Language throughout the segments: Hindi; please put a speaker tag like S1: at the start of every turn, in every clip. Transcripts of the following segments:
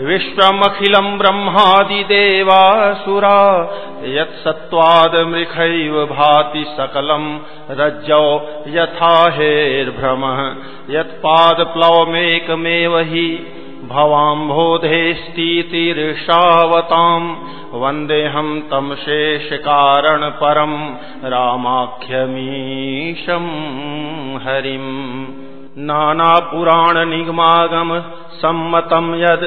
S1: विश्वमखिलम् ब्रह्मादिदेवासुरा यत्सत्त्वादमृखैव भाति सकलम् रज्जौ यथा हेर्भ्रमः यत्पादप्लवमेकमेव हि भवाम्भोधेस्तीतिर्षावताम् वन्देऽहम् तम् शेषकारणपरम् रामाख्यमीशम् हरिम्। नानापुराणनिगमागम सम्मतम् यद्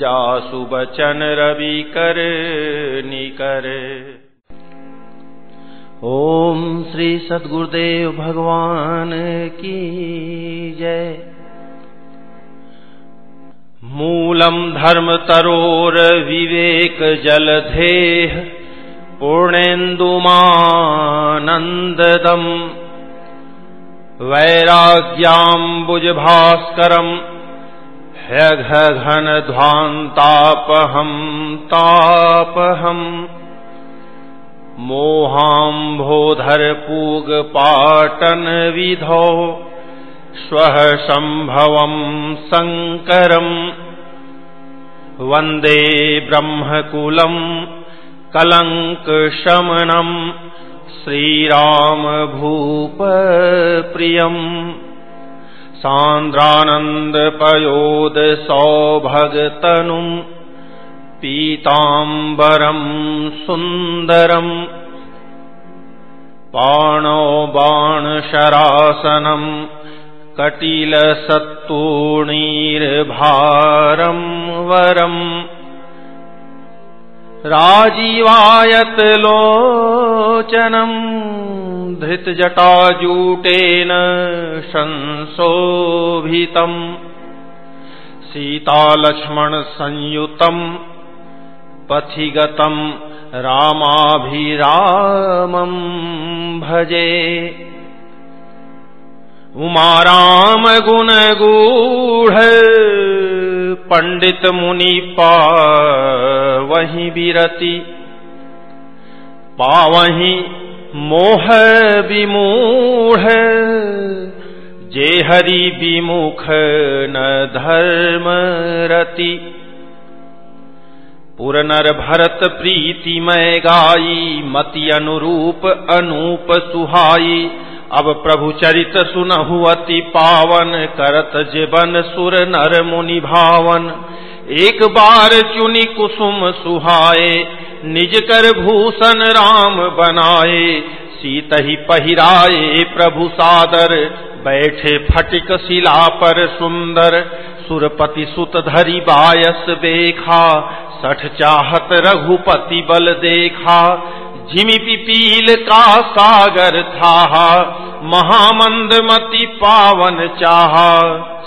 S1: जासु बचन रवि कर निकर। ओम श्री सदगुरुदेव भगवान की जय। मूलम धर्म तरोर विवेक जलधेह पूर्णेन्दुमानन्ददम् वैराग्याम्बुजभास्करम् ह्यघघनध्वान्तापहम् तापहम् मोहाम्भोधरपूगपाटनविधौ श्वः सम्भवम् शङ्करम् वंदे ब्रह्मकुलम् कलङ्कशमनम् श्रीरामभूपप्रियम्। सान्द्रानन्दपयोदसौभगतनुम् पीताम्बरम् सुन्दरम् पाणो बाणशरासनम् कटिलसत्तूणीर्भारम् वरम् राजीवायत लोचनम् धृतजटाजूटेन संशोभितम् सीतालक्ष्मणसंयुतम् पथिगतम् रामाभिरामम् भजे। उमारामगुणगूढ पंडित मुनि पावही बिरति पावही मोह विमूढ़, जे हरि विमुख न धर्म रति। पुरनर भरत प्रीति मैं गाई मति अनुरूप अनूप सुहाई अब प्रभु चरित सुनहु अति पावन, करत जीवन सुर नर मुनि भावन। एक बार चुनी कुसुम सुहाए, निज कर भूषण राम बनाए। सीत ही पहिराए प्रभु सादर, बैठे फटिक शिला पर सुंदर। सुरपति सुत धरी बायस देखा, सठ चाहत रघुपति बल देखा। जिमि पिपील का सागर था महामंद मति पावन चाह।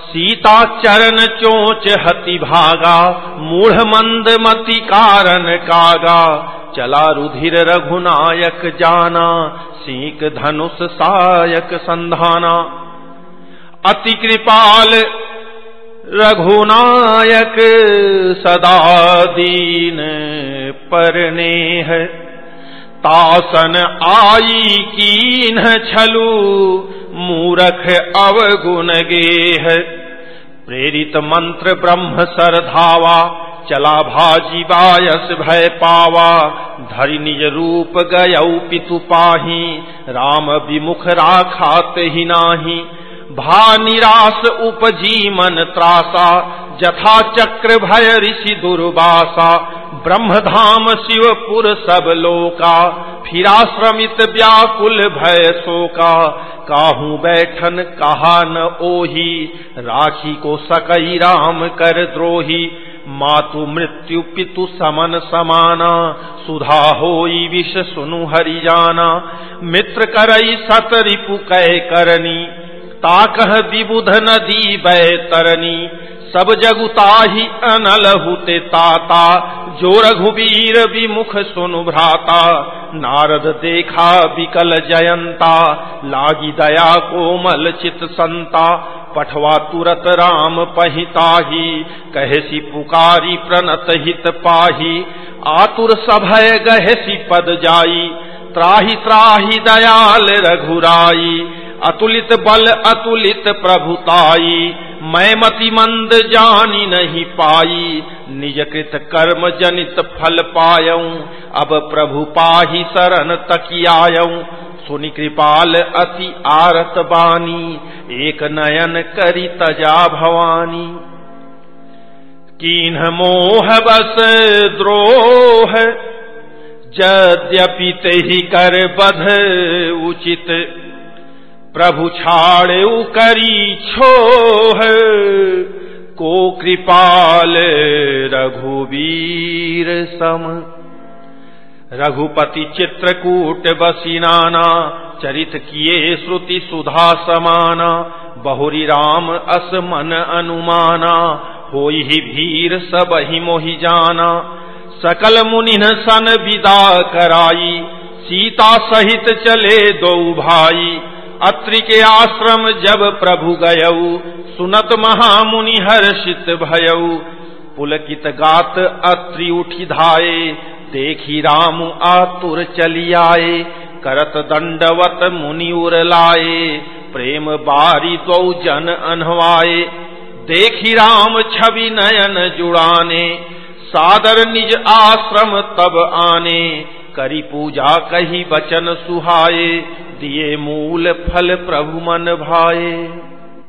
S1: सीता चरण चोच हति भागा, मूढ़ मंद मति कारण कागा। चला रुधिर रघुनायक जाना सीक धनुष सायक संधाना। अति कृपाल रघुनायक सदा दीन परने है तासन आई कीन छलू, मूरख अवगुण गेह। प्रेरित मंत्र ब्रह्म सर धावा चला भाजी बायस भय पावा। धरि निज रूप गयऊ पितु पाही, राम विमुख राखात ही नाही। भा निराश उपजी मन त्रासा जथा चक्र भय ऋषि दुर्वासा, ब्रह्मधाम शिवपुर सब लोका फिरा श्रमित व्याकुल भय शोका। काहू बैठन, कहा न ओही, राखी को सकई राम कर द्रोही। मातु मृत्यु पितु समन समाना, सुधा होई विष सुनु हरि जाना। मित्र करई सत रिपु कै करनी ताकह विबुध नदी तरनी। सब जगुताही अनल हुते ताता जो रघुबीर विमुख सुनु भ्राता। नारद देखा विकल जयंता, लागी दया कोमल चित संता। पठवा तुरत राम पहिताही, कहसी पुकारी प्रणत हित पाही। आतुर सभय गहसी पद जाई, त्राही त्राही दयाल रघुराई। अतुलित बल अतुलित प्रभुताई। मैं मति मंद जानी नहीं पाई। निज कृत कर्म जनित फल पायऊ। अब प्रभु पाही शरण तकियायऊ सुनि कृपाल अति आरत बानी। एक नयन करी तजा भवानी। कीन मोह बस द्रोह। जद्यपि ते ही कर बध उचित। प्रभु छाड़े करी छोह, को कृपाल रघुवीर सम। रघुपति चित्रकूट बसीनाना चरित किए श्रुति सुधा समाना, बहुरी राम अस मन अनुमाना हो ही भीर सब ही मोहि जाना। सकल मुनिन सन विदा कराई, सीता सहित चले दो भाई अत्रि के आश्रम जब प्रभु गयऊ, सुनत महामुनि हर्षित भयऊ। पुलकित गात अत्रि उठी धाये, देखी राम आतुर चली करत दंडवत मुनि उर लाए प्रेम बारी तो जन अनवाए देखी राम छवि नयन जुड़ाने, सादर निज आश्रम तब आने, करी पूजा कही बचन सुहाए दिए मूल फल प्रभु मन भाए।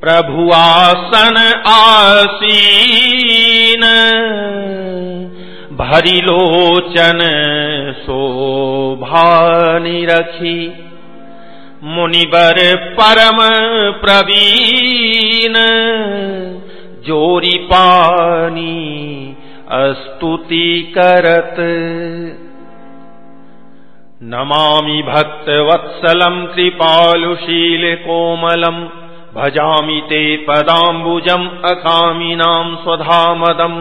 S1: प्रभु आसन आसीन, भरी लोचन शोभानी रखी मुनिबर परम प्रवीण, जोरी पानी स्तुति करत। नमामि भक्तवत्सलम् कृपालुशीलकोमलम् भजामि ते पदाम्बुजम् अकामिनाम् स्वधामदम्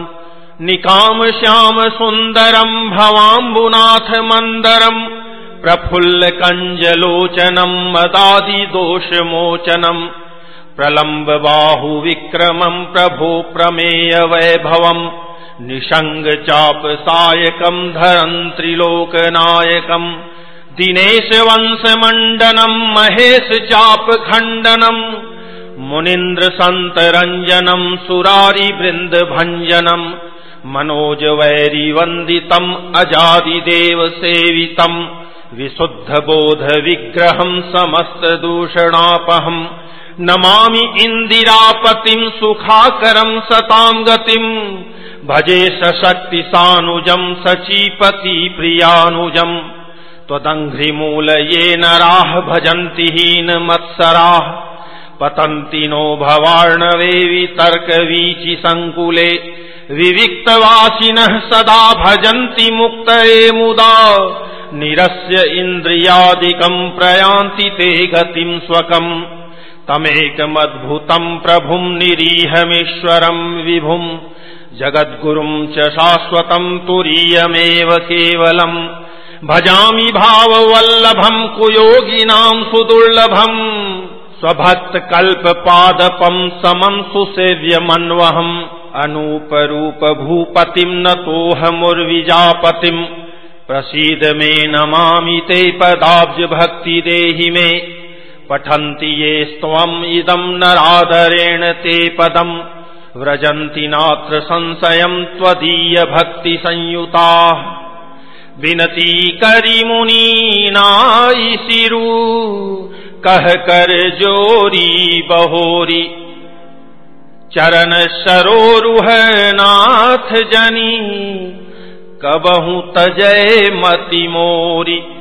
S1: निकाम श्याम सुन्दरम् भवाम्बुनाथ मन्दरम् प्रफुल्ल कञ्जलोचनम् मदादिदोषमोचनम् प्रलम्ब बाहुविक्रमम् प्रभो प्रमेय वैभवम् निषङ्ग चाप सायकम् धरन् त्रिलोकनायकम् दिनेश वंश मण्डनम् महेश चाप खण्डनम् मुनिन्द्र संत रंजनम सुरारी वृंद भंजनम मनोज वैरी वंदितम, अजादि देव सेवितम, विशुद्ध बोध विग्रहम समस्त दूषणापहम नमामि इंदिरापतिम सुखाकरम सताम गतिम भजे सशक्ति सानुजम सचीपति प्रियानुजम। त्वदंघ्रिमूल ये नराह भजन्ति हीन मत्सराह पतन्ति नो भवार्णवे वितर्कवीचि सङ्कुले। विविक्तवासिनः सदा भजन्ति मुक्तये मुदा। निरस्य इन्द्रियादिकम् प्रयान्ति ते गतिम् स्वकम्। तमेकमद्भुतम् प्रभुम् निरीहमीश्वरम् विभुम्। जगद्गुरुम् च शाश्वतम् तुरीयमेव केवलम् भजामि भाववल्लभम् कुयोगिनाम् सुदुर्लभम् स्वभक्त कल्प पादपम समम सुसेव्यमन्वहम अनूप रूप भूपतिम न तोहमुर्विजापतिम प्रसीद में नमामि ते पदाब्ज भक्ति देहि में। पठन्ति ये स्त्वम् इदम् नरादरेण ते पदम्। व्रजन्ति नात्र संशयम् संयुता विनती करी मुनीनाई सिरू, कह कर जोरी बहोरी। चरण सरोरुह नाथ जनी, कबहू तजय मति मोरी।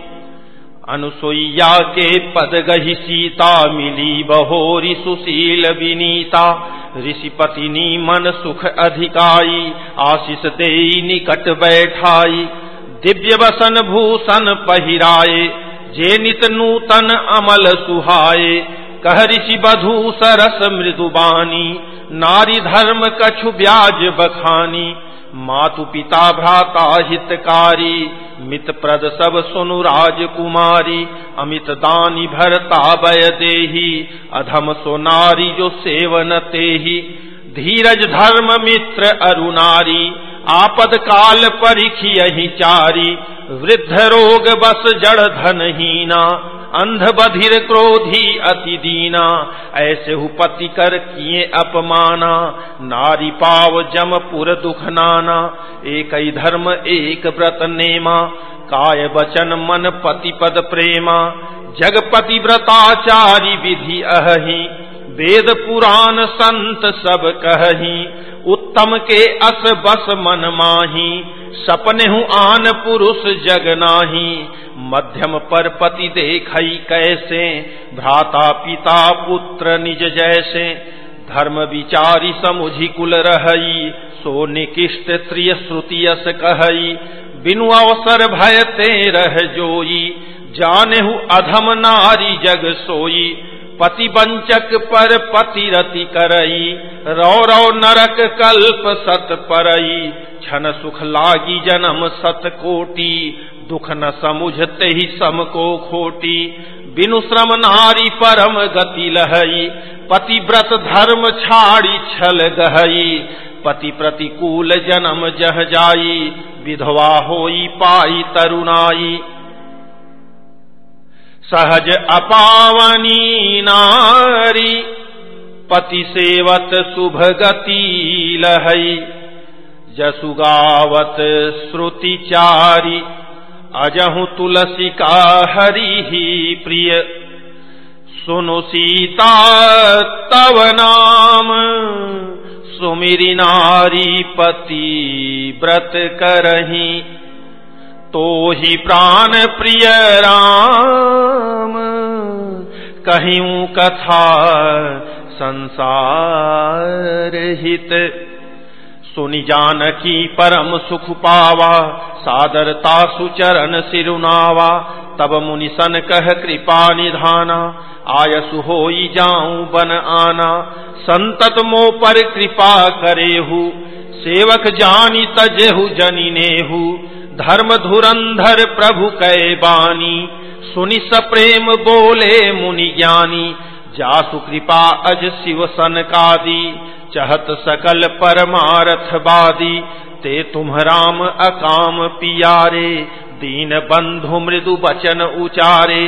S1: अनुसुईया के पद गही सीता मिली बहोरी सुशील विनीता। ऋषिपतिनी मन सुख अधिकाई, आशीष दे निकट बैठाई। दिव्य वसन भूषण पहिराए, जे नित नूतन अमल सुहाए। कह ऋषि बधू सरस मृदुबानी नारी धर्म कछु ब्याज बखानी। मातु पिता भ्राता हितकारी मित प्रद सब सुनु राजकुमारी अमित दानी भरता बय देही अधम सोनारी जो सेवन तेही। धीरज धर्म मित्र अरुणारी, आपद काल परिखी चारी वृद्ध रोग बस जड़ धनहीना अंध बधिर क्रोधी अति दीना, ऐसे हु पति कर किए अपमाना। नारी पाव जम पुर दुख नाना एक ही धर्म एक व्रत नेमा। काय बचन मन पति पद प्रेमा। जगपति व्रताचारी विधि अहि वेद पुराण संत सब कही उत्तम के अस बस मन माही, सपने हूँ आन पुरुष जग नाही। मध्यम पर पति देख कैसे? भ्राता पिता पुत्र निज जैसे। धर्म विचारी समुझी कुल रही सो निकिष्ट त्रिय श्रुतियस कही बिनु अवसर भय ते रह जोई। जाने हु अधम नारी जग सोई। पति बंचक पर पति रति करई। रो रो नरक कल्प सत परई। छन सुख लागी जन्म सत कोटि। दुख न समुझते ही सम को खोटी। बिनु श्रम नारी परम गति लहई। पति व्रत धर्म छाड़ी छल गहई। पति प्रतिकूल जन्म जह जाई। विधवा होई पाई तरुणाई। सहज अपावनी नारी। पति सेवत शुभ गति लहई। जसुगावत श्रुति चारी। अजहु तुलसी का हरि ही प्रिय। सुनु सीता तव नाम। सुमिरी नारी पति व्रत करही। तो ही प्राण प्रिय राम। कहीं कथा संसार हित। सुनि जानकी परम सुख पावा, सादरता सुचरण सिरुनावा। तब मुनि सन कह, कृपा निधाना, आयसु हो जाऊँ बन आना। संतत मो पर कृपा करेहु, सेवक जानी तजेहु जनी नेहू। धर्म धुरंधर प्रभु कै बानी सुनि सप्रेम बोले मुनि ज्ञानी। जासु कृपा अज शिव सन सनकादि, चहत सकल परमारथ बादी। ते तुम राम अकाम पियारे, दीन बंधु मृदु बचन उचारे।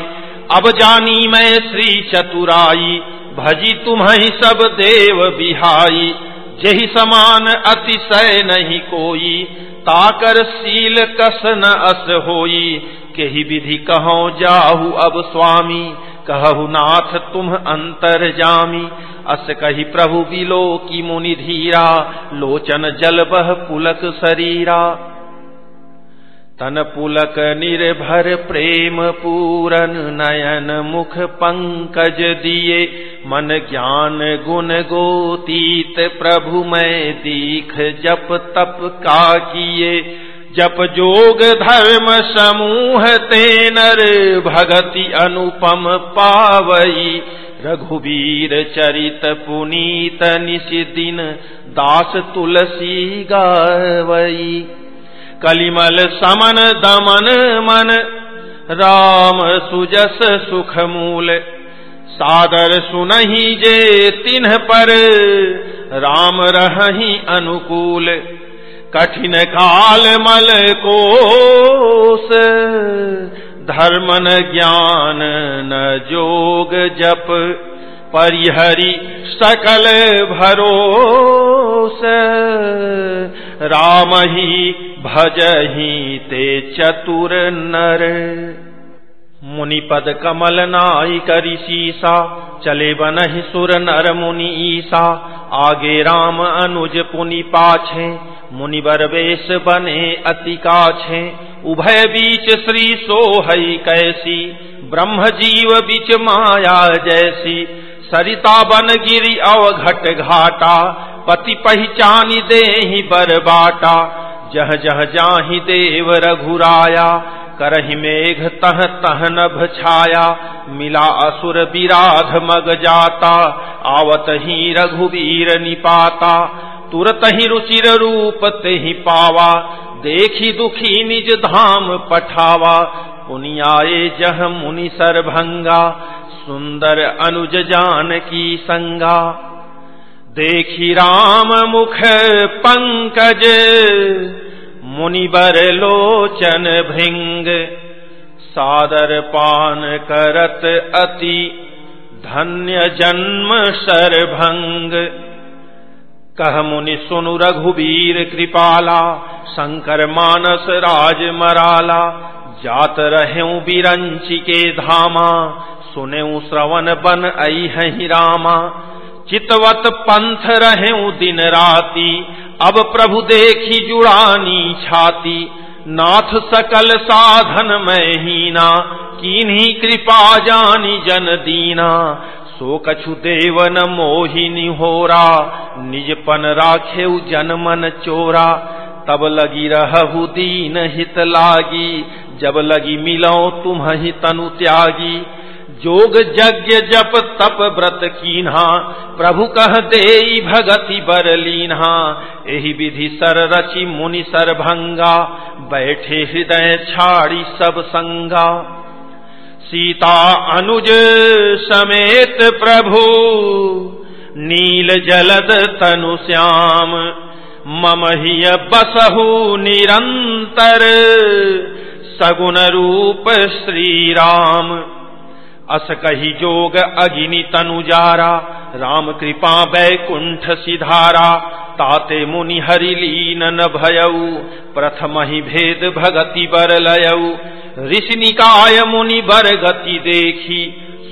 S1: अब जानी मैं श्री चतुराई, भजी तुम्हें सब देव बिहाई। जही समान अतिशय नहीं कोई, ताकर सील कस न अस होई। के विधि कहो जाहु अब स्वामी कहु नाथ, तुम अंतर जामी अस कही प्रभु बिलो की मुनि धीरा, लोचन जल बह पुलक शरीरा तन पुलक निर्भर प्रेम पूरन नयन मुख पंकज दिए मन ज्ञान गुण गोतीत प्रभु मैं दीख जप तप का किए जप जोग धर्म समूह ते नर भगति अनुपम पावई। रघुवीर चरित पुनीत निश दिन दास तुलसी गावई। कलिमल समन दमन मन, राम सुजस सुख मूल सादर सुनही जे तिन्ह पर, राम रही अनुकूल। कठिन काल मल कोस धर्म न ज्ञान, न जोग जप, परिहरि सकल भरोस। राम ही भजही ते चतुर नर। मुनिपद कमल नाई करी सीसा चले बनहि सुर नर मुनि ईसा। आगे राम अनुज पुनि पाछे मुनिबर वेश बने अति काछे उभय बीच श्री सोहई कैसी ब्रह्म जीव बीच माया जैसी। सरिता बन गिरी अवघट घाटा, पति पहचानी दे बर बाटा। जह जह जाहि देव रघुराया, करहि मेघ तह तह नभ छाया। मिला असुर विराध मग जाता, आवत ही रघुवीर निपाता। तुरत ही रुचिर रूप ते ही पावा, देखी दुखी निज धाम पठावा। पुनियाए जह मुनि सरभंगा, सुंदर अनुज जान की संगा। देखी राम मुख पंकज मुनिबर लोचन भृंग। सादर पान करत अति, धन्य जन्म सरभंग। कह मुनि सुनु रघुबीर कृपाला, शंकर मानस राज मराला। जात रहे बिरंची के धामा सुने श्रवण बन आई है रामा। चितवत पंथ रहे दिन राती, अब प्रभु देखी जुड़ानी छाती। नाथ सकल साधन में हीना, कीन्ही कृपा जानी जन दीना। सो कछु देवन मोहिनी होरा निजपन राखे जन मन चोरा। तब लगी रहु दीन हित लागी, जब लगी मिलो तुम ही तनु त्यागी। जोग यज्ञ जप तप व्रत कीन्हा, प्रभु कह दे भगति बर लीन्हा। यही विधि सर रचि मुनि सर भंगा बैठे हृदय छाड़ी सब संगा। सीता अनुज समेत प्रभु। नील जलद तनु श्याम, मम ही बसहु निरंतर। सगुण रूप श्री राम अस कही जोग अगिनी तनुजारा राम कृपा बैकुंठ सिधारा, ताते मुनि हरिलीन न भयऊ। प्रथम ही भेद भगति बर लयऊ ऋषि निकाय मुनि बर गति देखी,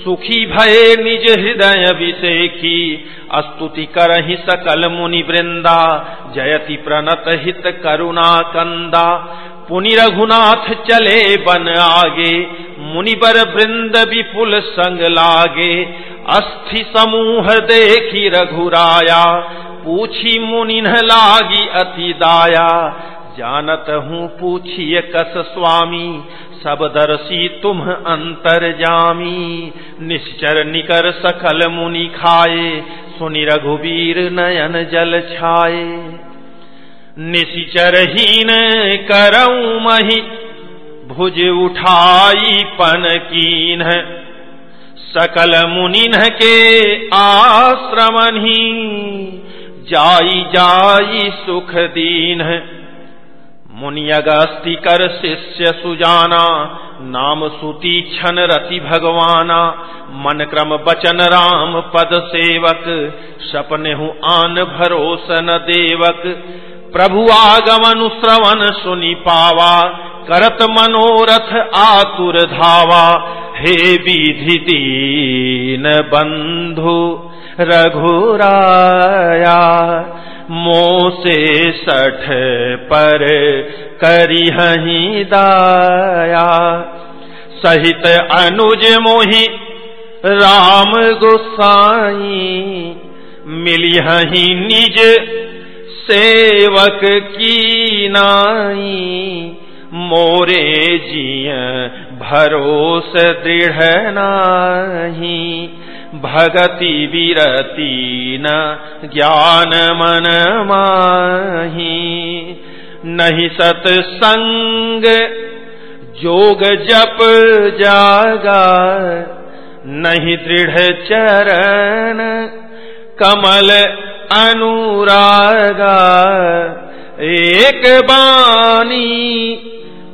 S1: सुखी भये निज हृदय विषेखी स्तुति करहि सकल मुनि वृंदा जयति प्रणत हित करुणा कंदा। पुनि रघुनाथ चले बन आगे, मुनिबर वृंद विपुल संग लागे। अस्थि समूह देखी रघुराया, पूछी मुनि न लागी अति दाया। जानत हूँ, पूछिए कस स्वामी सब दर्शी तुम अंतर जामी निश्चर निकर सकल मुनि खाए, सुनि रघुवीर नयन जल छाए। निशिचरहीन करऊ मही, भुज उठाई पन कीन सकल मुनिन के आश्रमनी जाई जाई सुख दीन मुनियगस्ति कर शिष्य सुजाना, नाम सुती छन रति भगवाना। मन क्रम बचन राम पद सेवक सपने हूँ आन भरोसन देवक। प्रभु आगमन श्रवण सुनि पावा, करत मनोरथ आतुर धावा। हे विधि दीन बंधु, रघुराया मोसे सठ पर करी दाया। सहित अनुज मोहि राम गोसाई। मिली हही निज सेवक की नाई। मोरे जिय भरोस दृढ़ नाही। भगति विरति न ज्ञान मन माही नहीं सत्संग जोग जप जागा, नहीं दृढ़ चरण कमल अनुरागा। एक बानी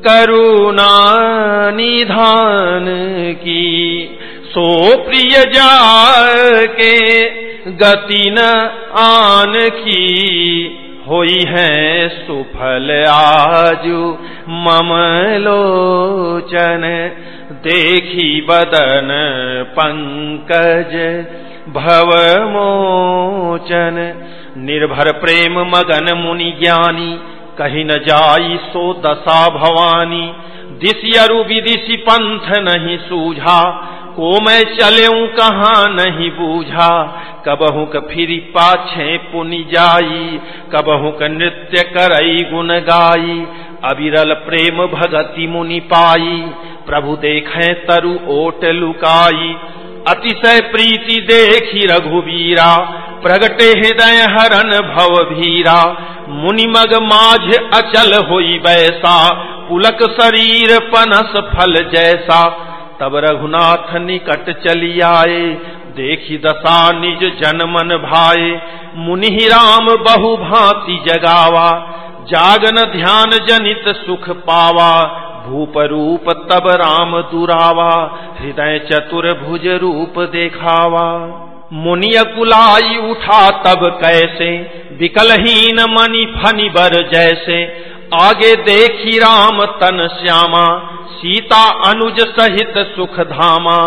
S1: करुणा निधान की सो प्रिय जाके गति न आन की होई है सुफल आजु मम लोचन। देखी बदन पंकज भव मोचन। निर्भर प्रेम मगन मुनि ज्ञानी, कही न जाई सो दशा भवानी। दिशि अरु विदिशि पंथ नहीं सूझा को मैं चलूँ कहाँ नहीं बूझा। कबहू फिर पाछे पुनि जाई, कबहू क नृत्य करई गुन गाई। अविरल प्रेम भगति मुनि पाई, प्रभु देखें तरु ओट लुकाई। अतिशय प्रीति देखी रघुवीरा, प्रगटे हृदय हरन भव भीरा। मुनिमग माझ अचल होई बैसा, पुलक शरीर पनस फल जैसा। तब रघुनाथ निकट चली आए देखी दशा निज जन मन भाए। मुनि राम बहु भांति जगावा, जागन ध्यान जनित सुख पावा। भूप रूप तब राम दुरावा, हृदय चतुर भुज रूप देखावा। मुनिय कुलाई उठा तब कैसे, विकलहीन मणि फनि बर जैसे। आगे देखी राम तन श्यामा सीता अनुज सहित सुख धामा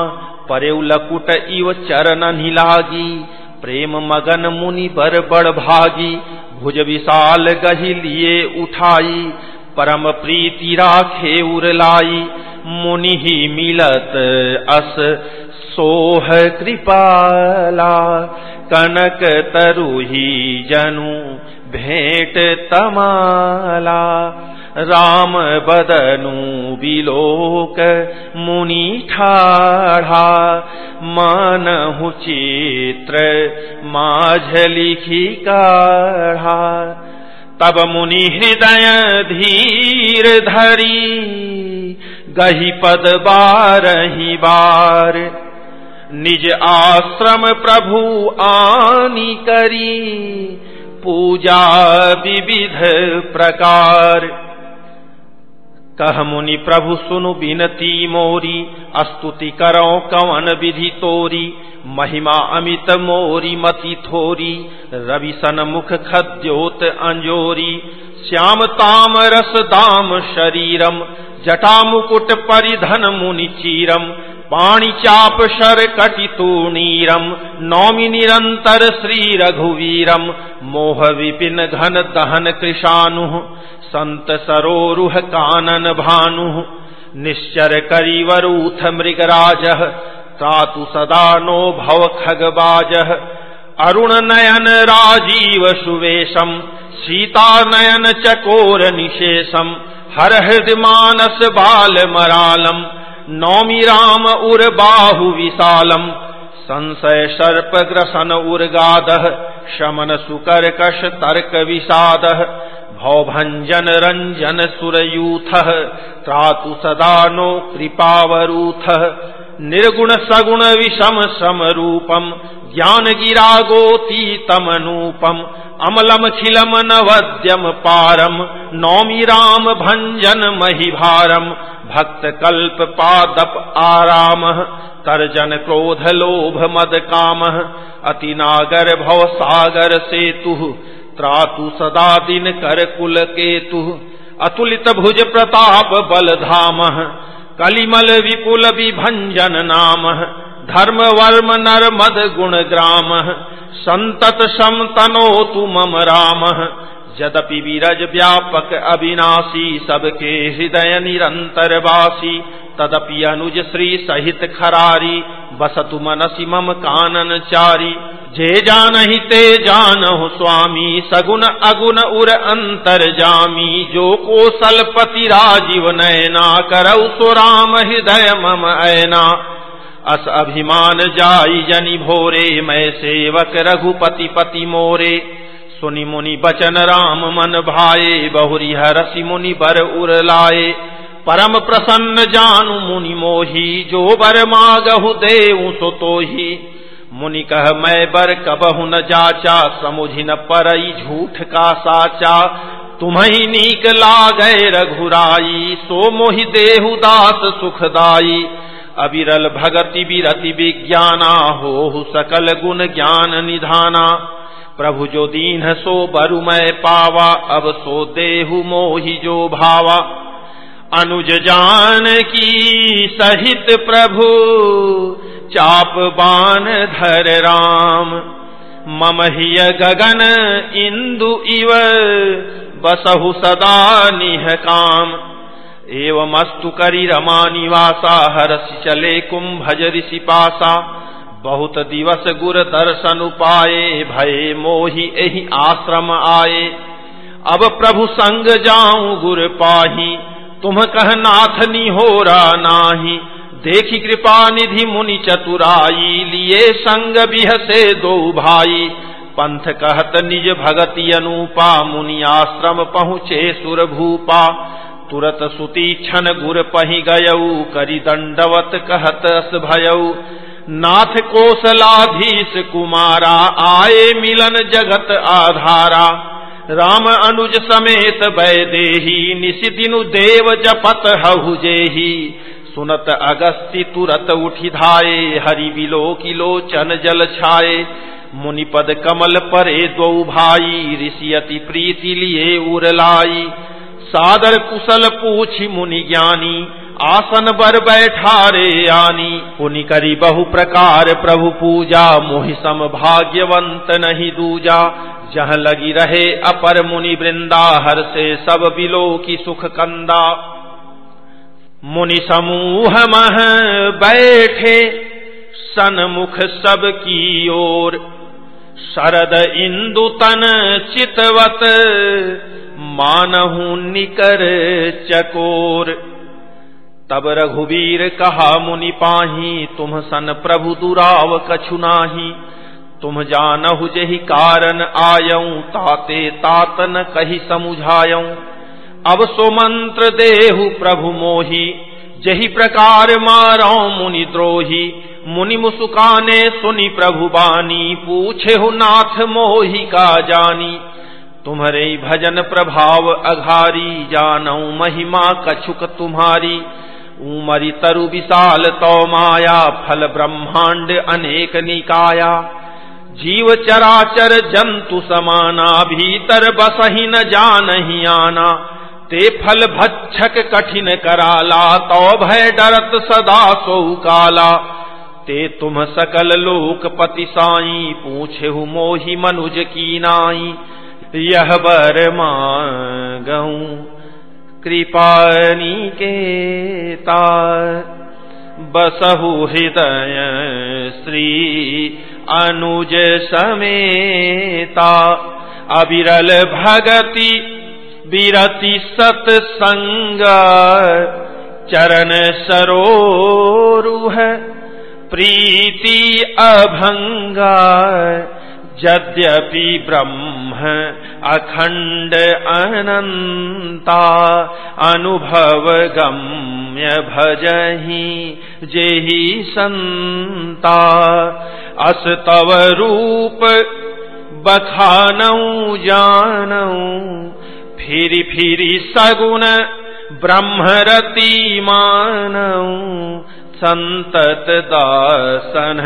S1: परे लकुट इव चरण निलागी, प्रेम मगन मुनि बर बड़ भागी, भुज विशाल गही लिए उठाई, परम प्रीति राखे उरलाई मुनि ही मिलत अस सोह कृपाला। कनक तरुही जनु भेंट तमाला। राम बदनु बिलोक, मुनि ठाढ़ा, मानहु चित्र, माझ लिखी काढ़ा। तब मुनि हृदय धीर धरी, गही पद बारही बार। निज आश्रम प्रभु आनी करी, पूजा विविध प्रकार। कह मुनि प्रभु सुनु बिनती मोरी, अस्तुति करो कवन विधि तोरी, महिमा अमित मोरी मति थोरी, रवि सन मुख खद्योत अंजोरी, श्याम ताम रस दाम शरीरम, जटा मुकुट परिधन मुनि चीरम पाणी चाप शर कटि तूणीरम नौमि निरंतर श्री रघुवीरम मोह विपिन घन दहन कृषानु संत सरोरुह कानन भानु। निश्चर करीवरूथ मृगराज त्रातु सदा नो भव खगबाज अरुण नयन राजीव सुवेशम सीता नयन चकोर निशेषम हर हृदय मानस बाल मरालम। नौमी राम उर बाहु विशालम। संशय सर्प ग्रसन उर्गाद शमन सुकर कश तर्क विषाद। भवभंजन रंजन सुरयूथ त्रातु सदा नो कृपावरूथ। निर्गुण सगुण विषम समरूपम ज्ञान गिरा गोती तमनूपम अमलम खिलम नवद्यम पारम। नौमी राम भंजन महिभारम। भक्त कल्प पादप आराम, तर्जन क्रोध लोभ मद काम, अति नागर भव सागर से तुह त्रातु सदा दिन कर कुल के तुह अतुलित भुज प्रताप बल धाम, कलिमल विपुल विभंजन नाम, धर्म वर्म नर मद गुण ग्राम, संतत सम तनो तु मम राम यद्यपि विरज व्यापक अविनाशी सबके हृदय निरंतर वासी तदपि अनुज श्री सहित खरारी, बसतु मनसी मम कानन चारी जे जान ही ते हो स्वामी सगुन अगुन उर अंतर जामी। जो कोसलपति राजीव नयना करऊ सो राम हृदय मम ऐना। अस अभिमान जाई जनि भोरे, मैं सेवक रघुपति पति मोरे। सुनि मुनि बचन राम मन भाए, बहुरी हरसि मुनि बर उर लाए। परम प्रसन्न जानु मुनि मोही, जो बर मागहु देऊ सो तो ही मुनि कह, मैं बर कबहु न जाचा, समुझि न परई झूठ का साचा। तुम्हें नीक ला लागे रघुराई, सो मोहि देहु दास सुखदाई। अविरल भगति विरति विज्ञाना हो सकल गुण ज्ञान निधाना। प्रभु जो दीन सो बरु मैं पावा, अब सो देहु मोहि जो भावा। अनुज जान की सहित प्रभु, चाप बान धर राम। ममहिय गगन इंदु इव, बसहु सदा निह काम। एवं अस्तु करी रमा निवासा, हरस चले कुंभज ऋषि पासा। बहुत दिवस गुर दर्शन पाए भय मोहि एहि आश्रम आए अब प्रभु संग जाऊँ गुर पाही, तुम कह नाथ हो नाही। देखी कृपा निधि मुनि चतुराई, लिए संग बिहसे दो भाई। पंथ कहत निज भगति अनुपा, मुनि आश्रम पहुँचे सुर भूपा तुरत सुती छन गुर पही गयऊ करी दंडवत कहत अस भयऊ नाथ कोसलाधीश कुमारा, आए मिलन जगत आधारा। राम अनुज समेत वैदेही, निशिदिनु देव जपत हहुजेही सुनत अगस्ती तुरत उठी धाये, हरि बिलो किलो चन जल छाए मुनिपद कमल परे दो भाई, ऋषि अति प्रीति लिए उरलाई। सादर कुशल पूछी मुनि ज्ञानी आसन बर बैठा रे आनी पुनि करी बहु प्रकार प्रभु पूजा, मोहि सम भाग्यवंत नहीं दूजा। जह लगी रहे अपर मुनि वृंदा, हर से सब बिलो की सुख कंदा। मुनि समूह मह बैठे, सनमुख सब की ओर। शरद इंदु तन चितवत, मानहू निकर चकोर। तब रघुवीर कहा, मुनि पाही, तुम सन प्रभु दुराव कछु नाही। तुम जानहु जही कारण आयऊ, ताते तातन कही समुझायऊ। अब सो मंत्र देहु प्रभु मोही, जही प्रकार मारो मुनि द्रोही। मुनि मुसुकाने सुनि प्रभु बानी पूछे हु नाथ मोही का जानी। तुम्हारे भजन प्रभाव अघारी, जानऊ महिमा कछुक तुम्हारी। उमरी तरु विशाल तो माया, फल ब्रह्मांड अनेक निकाया। जीव चराचर जंतु समाना, भीतर बसही न जान ही आना। ते फल भक्षक कठिन कराला तो भय डरत सदा सो काला। ते तुम सकल लोक पति साई पूछे हु मोहि मनुज की नाई। यह बर मांगऊ कृपानिकेता बसहु हृदय श्री अनुज समेता। अविरल भगति विरति सत्संग। चरण सरोरुह प्रीति अभंगा। यद्यपि ब्रह्म अखंड अनंता अनुभव गम्य रम्य भजही जेही संता अस तव रूप बखानऊ जानऊ फिरी फिरी सगुण ब्रह्मरती मानऊ संतत दासन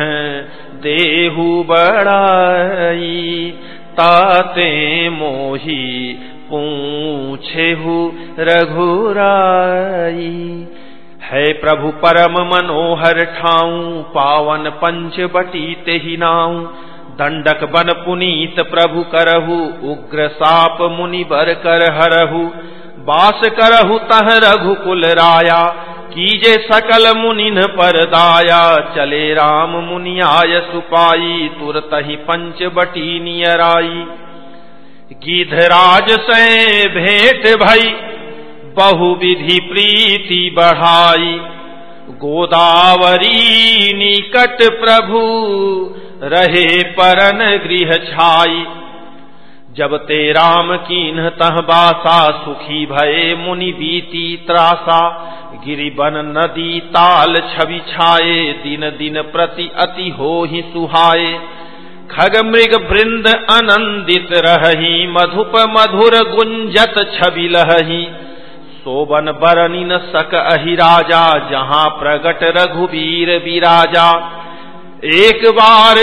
S1: देहु बड़ाई, ताते मोही पूछेहु रघुराई। है प्रभु परम मनोहर ठाऊ, पावन पंच बटी ते ही नाऊ। दंडक बन पुनीत प्रभु करहु, उग्र साप मुनि बर कर हरहु। बास करहु तह रघुकुल राया कीजे सकल मुनिन पर दाया चले राम मुनियाय सुपाई, तुरत ही पंच बटी नियराई। गिधराज से भेंट भई बहु विधि प्रीति बढ़ाई। गोदावरी निकट प्रभु, रहे परन गृह छाई। जब ते राम कीन तह बासा सुखी भये मुनि बीती त्रासा। गिरिबन नदी ताल छवि छाए दिन दिन प्रति अति हो ही सुहाए खग मृग वृंद आनंदित रही मधुप मधुर गुंजत छवि लही सोबन बरनी न सक अहि राजा, जहाँ प्रगट रघुवीर विराजा एक बार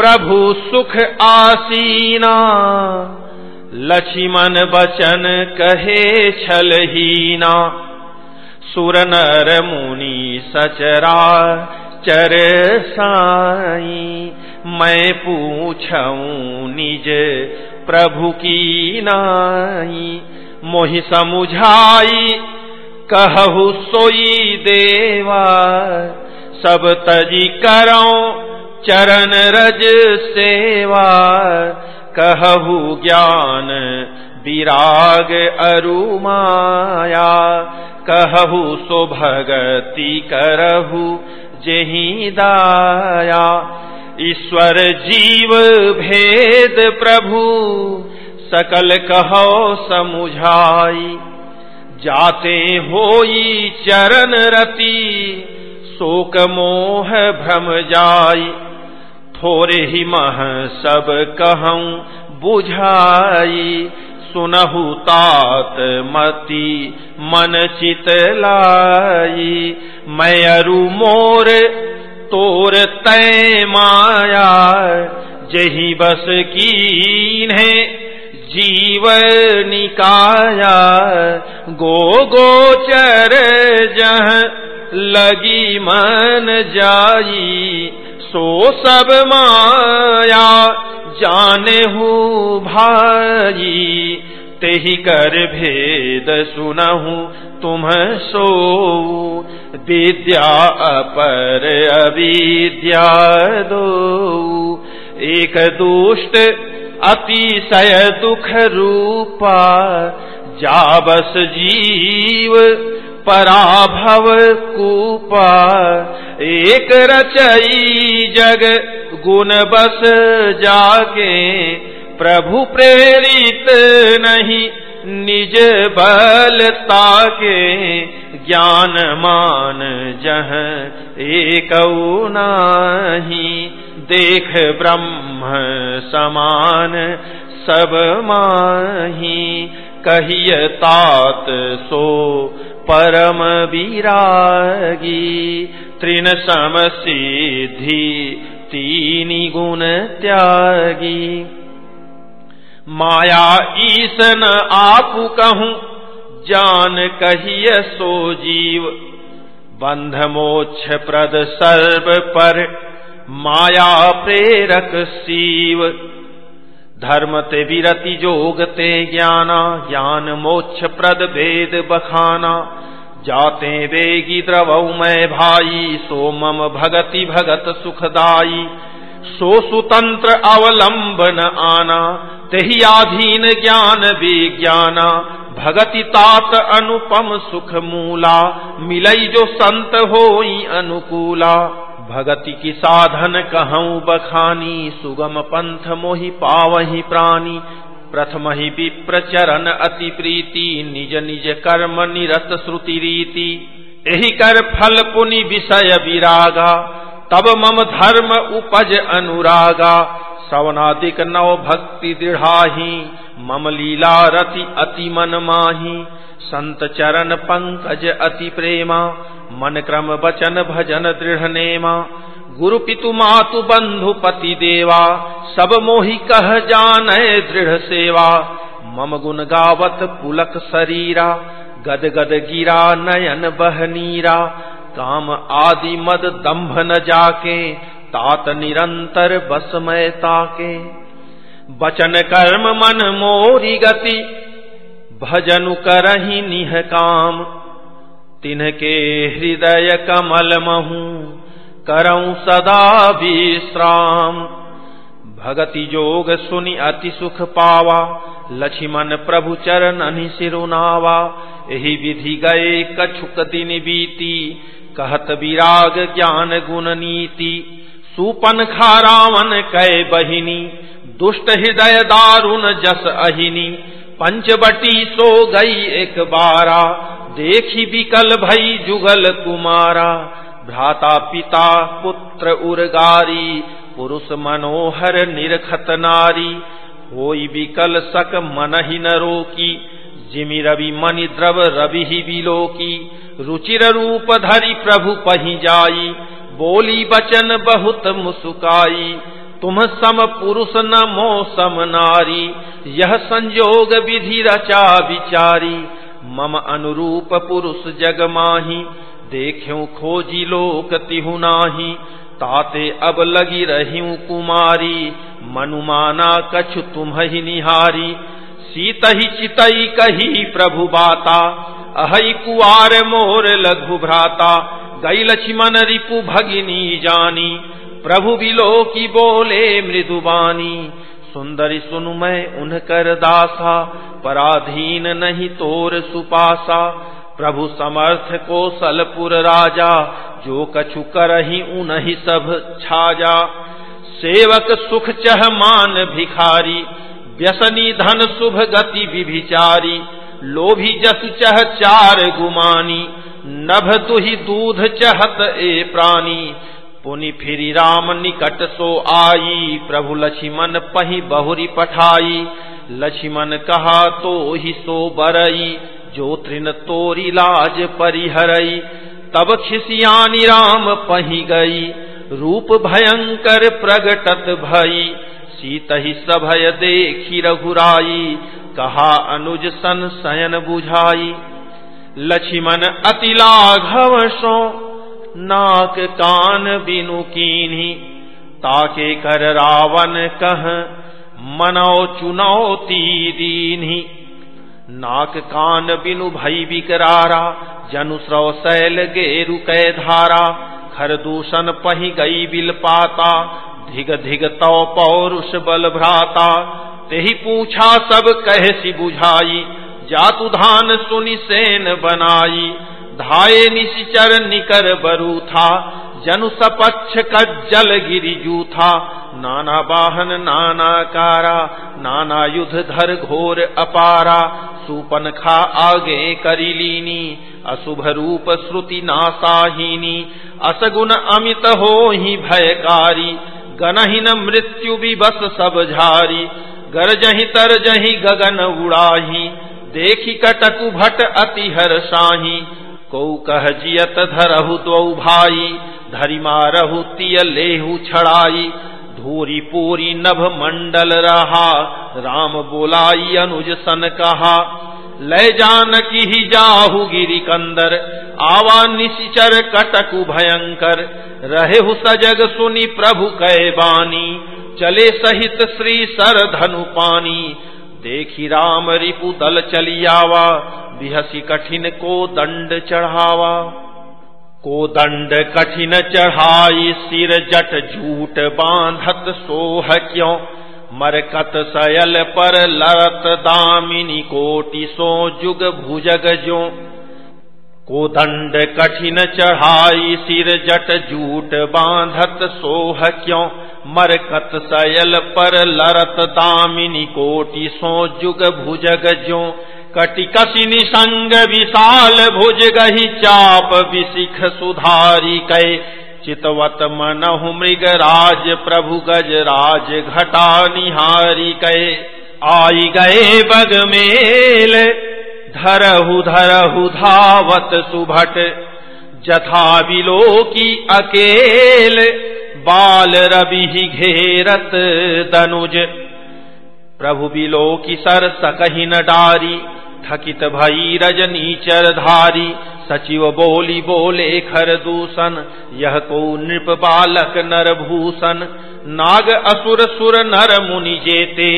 S1: प्रभु सुख आसीना। लक्ष्मण बचन कहे छलहीना सुर नर मुनि सचरा चर साई। मैं पूछऊं निज प्रभु की नाई। मोहि समुझाई, कहु सोई देवा। सब तजी करो चरण रज सेवा, कहु ज्ञान विराग अरुमाया, कहु सो भगति करहु जही दाया। ईश्वर जीव भेद प्रभु, सकल कहो समुझाई। जाते होई चरण रति, शोक मोह भ्रम जाई। थोरे ही मह सब कहूँ, बुझाई सुनहु तात मति मन चित लाई। मैं अरु मोर तोर तय माया, जही बस की जीव निकाया गो गोचर जह लगी मन जाई सो सब माया। जाने हूँ भाई, तेहि कर भेद सुनहु, तुम सो विद्या अपर अविद्या दो एक दुष्ट अतिशय दुख रूपा, जाबस जीव पराभव कूपा एक रचई जग गुण बस जागे प्रभु प्रेरित नहीं, निज बल ताके, ज्ञान मान जह एक नाही। देख ब्रह्म समान सब माही, कहिय तात सो परम विरागी तृण सम सिद्धि तीनी गुण त्यागी। माया ईसन आपु कहूँ, जान कहिय सो जीव। बंध मोक्ष प्रद सर्व पर माया प्रेरक शिव धर्म ते विरति जोग ते ज्ञाना, ज्ञान मोक्ष प्रद वेद बखाना। जाते वेगी द्रवौ मैं भाई, सो मम भगति भगत सुखदाई सो सुतंत्र अवलंबन आना, तही आधीन ज्ञान विज्ञाना। भगति तात अनुपम सुख मूला मिलई जो संत हो अनुकूला। भगति की साधन कहूँ, बखानी, सुगम पंथ मोहि पावही प्राणी। प्रथम ही विप्रचरण अति प्रीति, निज निज कर्म निरत श्रुति रीति। यही कर फल पुनि विषय विरागा, तब मम धर्म उपज अनुरागा। सवनादिक नव भक्ति दृढ़ाही, मम लीला रति अति मन माही। संत चरण पंकज अति प्रेमा, मन क्रम बचन भजन दृढ़ नेमा। गुरु पितु मातु बंधु पति देवा, सब मोहि कह जान दृढ़ सेवा। मम गुण गावत पुलक शरीरा गद गद गिरा नयन बहनीरा काम आदि मद दंभ न जाके तात निरंतर बसमय ताके। बचन कर्म मन मोरी गति, भजनु करही निह काम। तिनके हृदय कमल महू, करऊ सदा विश्राम। भगति जोग सुनि अति सुख पावा, लक्ष्मण प्रभु चरण अनि सिरुनावा। यही विधि गए कछुक दिन बीती, कहत विराग ज्ञान गुण नीति। सुपन खा रावण कै बहिनी, दुष्ट हृदय दारुण जस अहिनी पंचबटी सो गई एक बारा, देखी विकल भई जुगल कुमारा। भ्राता पिता पुत्र उर्गारी, पुरुष मनोहर निरखत नारी, होई विकल सक मन ही न रोकी, जिमि रवि मणि द्रव रवि ही विलोकी, रुचिर रूप धरि प्रभु पही जाई बोली बचन बहुत मुसुकाई। तुम सम पुरुष न मौसम नारी, यह संयोग विधि रचा विचारी। मम अनुरूप पुरुष जग माही, देख्यू खोजी लोक तिहु नाही। ताते अब लगी रही कुमारी, मनुमाना कछु तुम ही निहारी। सीत ही चितई कही प्रभु बाता, अहि कुआर मोर लघु भ्राता। गई लक्ष्मण रिपु भगिनी जानी प्रभु बिलो की बोले मृदुबानी सुंदरी सुनु मैं उनकर दासा पराधीन नहीं तोर सुपासा प्रभु समर्थ कौशलपुर राजा जो कछु कर करही उनही सब छाजा सेवक सुख चह मान भिखारी व्यसनी धन शुभ गति विभिचारी लोभी जस चह चार गुमानी नभ तुही दूध चहत ए प्राणी। पुनि फिरी राम निकट सो आई, प्रभु लक्ष्मण पही बहुरी पठाई। लक्ष्मण कहा तो ही सो बरई जो तृण तोरी लाज परिहरई। तब खिसियानी राम पही गई, रूप भयंकर प्रगटत भई। सीत ही सभय देखी रघुराई, कहा अनुज सन सयन बुझाई। लक्ष्मण अति लाघव सो। नाक कान बिनु कीन्ही। ताके कर रावण कह, मनो चुनौती दीन्ही नाक कान बिनु भई बिकरारा, जनु स्रव शैल गेरु कै धारा। खर दूषण पही गई बिल पाता, धिग धिग तौ पौरुष बल भ्राता। तेही पूछा सब कह सी बुझाई जातु धान सुनि सेन बनाई, धाये निशिचर निकर बरू था जनु सपक्ष कज्जल गिरी था नाना वाहन नाना कारा नाना युद्ध धर घोर अपारा। सुपन खा आगे करी लीनी, अशुभ रूप श्रुति नासाहीनी। असगुण अमित हो ही भयकारी, गनहीन मृत्यु भी बस सब झारी। गरजही तर जही गगन उड़ाही देखी कटकु भट अति हर शाही को कह जियत धरहु दो भाई, धरी मारहु तिय लेहु छड़ाई, धूरी पूरी नभ मंडल रहा, राम बोलाई अनुज सन कहा लय जान की ही जाहु गिरी कंदर, आवा निशिचर कटकु भयंकर रहे हु सजग सुनी प्रभु कै बानी, चले सहित श्री सर धनु पानी देखी राम रिपु दल चलियावा, बिहसी कठिन को दंड चढ़ावा। को दंड कठिन चढ़ाई, सिर जट झूठ बांधत सोह क्यों? मरकत सयल पर लरत दामिनी कोटि सो जुग भुजग जो को दंड कठिन चढ़ाई, सिर जट जूट बांधत सोह क्यों? मरकत सयल पर लरत दामिनी कोटि सो जुग भुजग जो कटिकसी संग विशाल भुज गही चाप विशिख सुधारी कै। चितवत मनहु मृग राज प्रभु गज राज घटा निहारी कै। आई गए बग मेल। धरहु धरहु धावत सुभट, जथा बिलो की अकेल, बाल रवि ही घेरत दनुज प्रभु बिलो की सर सकही न डारी, थकित भई रजनीचर धारी। सचिव बोली बोले, खर दूषण यह को नृप बालक नर भूषण नाग असुर सुर नर मुनि जेते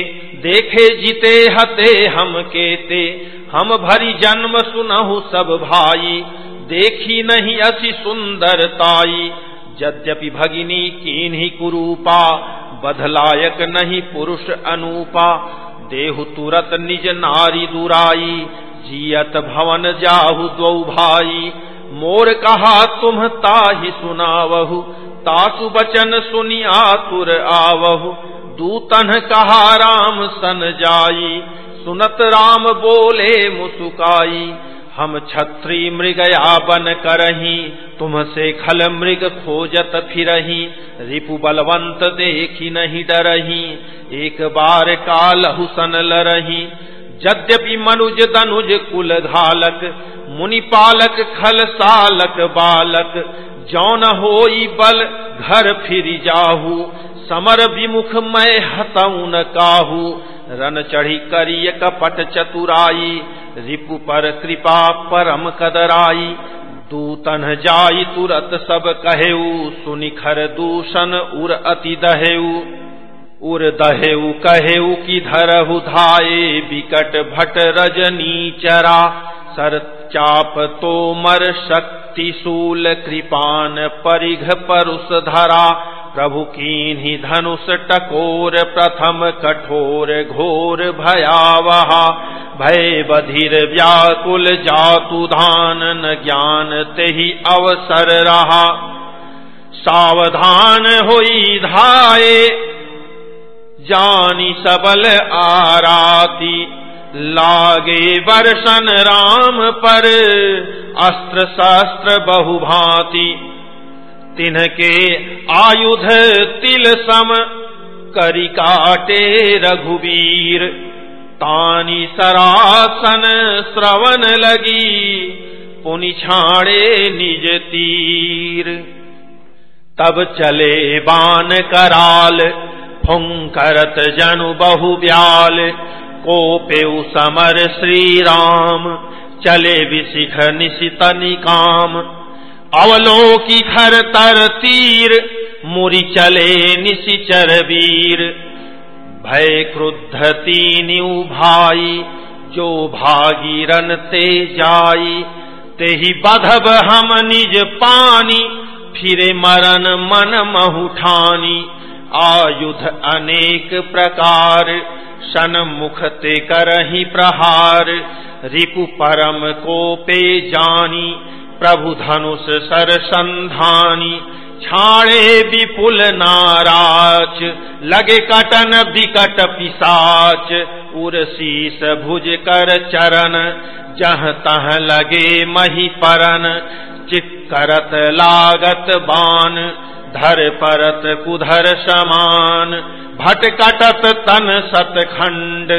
S1: देखे जीते हते हम केते, हम भरी जन्म सुनहु सब भाई। देखी नहीं असी सुंदरताई यद्यपि भगिनी कीन्ही कुरूपा, बधलायक नहीं पुरुष अनूपा। देहु तुरत निज नारी दुराई, जियत भवन जाहु दो भाई। मोर कहा तुम ताहि सुनावहु, तासु बचन सुनी आतुर आवहु। दूतन कहा, राम सन जाई, सुनत राम बोले मुसुकाई, हम छत्री मृगया बन करही, तुमसे खल मृग खोजत फिरही, रिपु बलवंत देखी नहीं डरही, एक बार काल हुसन लरही, यद्यपि मनुज दनुज कुल घालक मुनि पालक खल सालक बालक, जौन होई बल घर फिर जाहू समर विमुख मैं हतऊ न काहू। रन चढ़ी करिय कपट चतुराई। रिपु पर कृपा परम कदराई। दूतन जाई तुरत सब कहेऊ। सुनिखर दूषण उर अति दहेऊ। उर दहेऊ कहेऊ की धरहु धाये विकट भट रजनी चरा सर चाप तोमर शक्ति शूल कृपान परिघ परुष धरा। प्रभु कीन्ही धनुष टकोर, प्रथम कठोर घोर भयावहा। भय बधिर व्याकुल जातु धान, न ज्ञान ते अवसर रहा। सावधान होई धाये, जानी सबल आराती। लागे वर्षन राम पर, अस्त्र शस्त्र बहुभांति। तिनके आयुध तिल सम, करी काटे रघुवीर तानी सरासन श्रवण लगी, पुनि छाड़े निज तीर। तब चले बान कराल, फुंकरत जनु बहु ब्याल। को पेउ समर श्री राम चले विशिख निशित निकाम। अवलोकी खर तर तीर, मुरी चले निशिचर वीर भय क्रुद्ध तीन्यू भाई जो भागीरन ते जाई। ते ही बधब हम निज पानी, फिरे मरन मन महुठानी आयुध अनेक प्रकार सन मुख ते करही प्रहार। रिपु परम को पे जानी प्रभु धनुष सर संधानी छाड़े विपुल नाराच, लगे कटन विकट पिसाच उर्शीस भुज कर चरण, जह तह लगे मही परन चिक्करत लागत बान, धर परत कुधर समान भटकटत तन सतखंड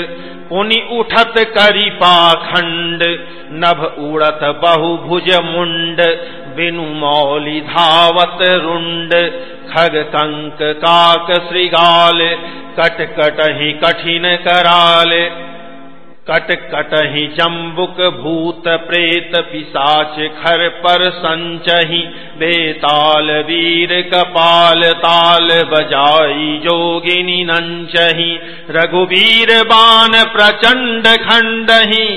S1: पुनि उठत करी पाखंड, नभ उड़त बहुभुज मुंड, बिनु मौली धावत रुंड। खग कंक काक श्रीगाल कट कट ही कठिन कराल। कट कट ही जम्बुक भूत प्रेत पिसाच खर पर संचही बेताल वीर कपाल ताल बजाई जोगिनी नंचही रघुवीर बान प्रचंड खंडही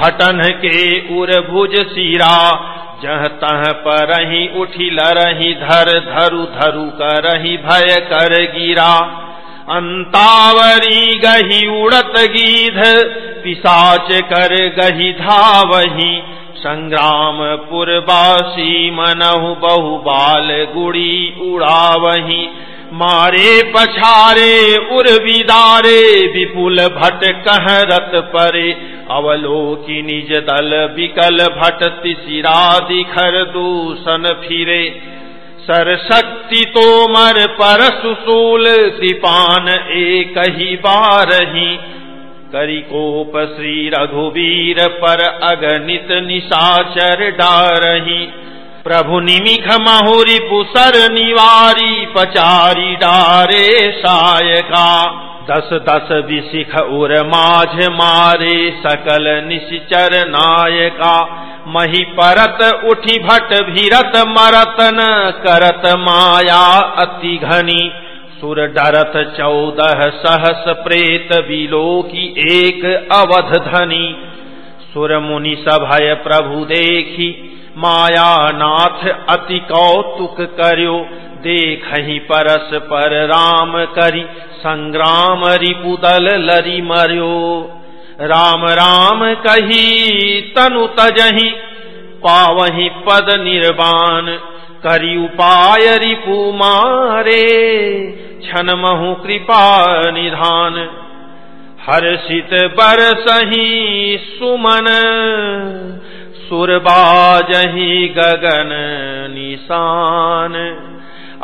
S1: भटन के उर भुज सीरा जह तह पर उठी लरही धर धरु धरु करही भय कर गिरा अंतावरी गही उड़त गीध, पिसाच कर गही धावही। संग्राम पुरवासी मनहु बहु बाल गुड़ी उड़ावही। मारे पछारे उर्विदारे विपुल भट कह रत परे। अवलोकी निज दल विकल भट तिशिरादि दिखर दूषण फिरे। सर शक्ति तोमर पर सुसूल कृपान एक ही बार बारही करिकोप श्री रघुवीर पर अगणित निशाचर डारही प्रभु निमिख महुरी पुसर निवारी पचारी डारे सायका। दस दस विशिख उर माझ मारे सकल निश्चर नायका। मही परत उठी भट भीरत मरतन, करत माया अति घनी। सुर डरत चौदह सहस प्रेत बिलो की एक अवध धनी। सुर मुनि सभय प्रभु देखी माया नाथ अति कौतुक करो देख ही परस पर राम करी, संग्राम रिपुदल लरी मर्यो। राम राम कही, तनु तजही। पावही पद निर्वाण, करी उपाय रिपु मारे। छन महु कृपा निधान, हर्षित बर सही सुमन। सुरबाजही गगन निशान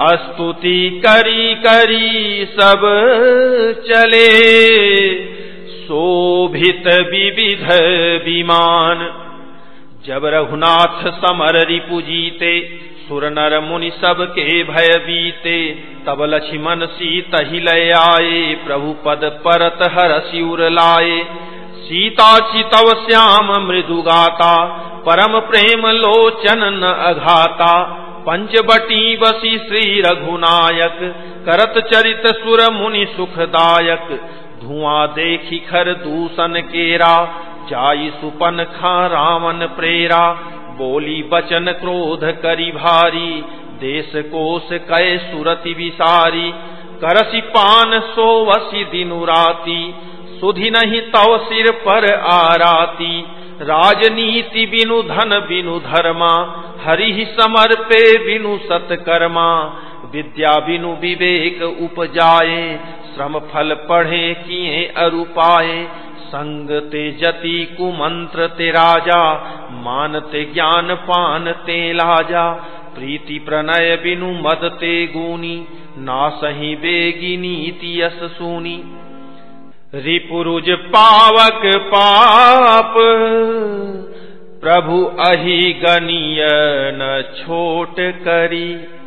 S1: स्तुति करी करी सब चले। शोभित विविध विमान। जब रघुनाथ समर रिपु जीते सुर नर मुनि सब के भय बीते, तब लक्ष्मण सीत ही लय आए, प्रभु पद परत हर सिर लाए। सीता चितव श्याम मृदु गाता, परम प्रेम लोचन न अघाता। पंचबटी बसी श्री रघुनायक, करत चरित सुर मुनि सुखदायक। धुआँ देखी खर दूसन केरा, जाई सुपन खा रावण प्रेरा। बोली, बचन क्रोध करी भारी, देश कोश कै सुरति विसारी। करसी पान सोवसी दिनु राती, सुधि नहीं तव सिर पर आराती। राजनीति बिनु धन बिनु धर्मा हरि समर्पे बिनु सत्कर्मा। विद्या बिनु विवेक उपजाए श्रम फल पढ़े किए अरुपाए, संग ते जति कुमंत्र ते राजा, मानते ज्ञान पान ते लाजा, प्रीति प्रणय बिनु मद ते गुनी ना सही बेगी नीति यस सुनी। रिपुरुज पावक पाप, प्रभु अहि गनीय न छोट करी।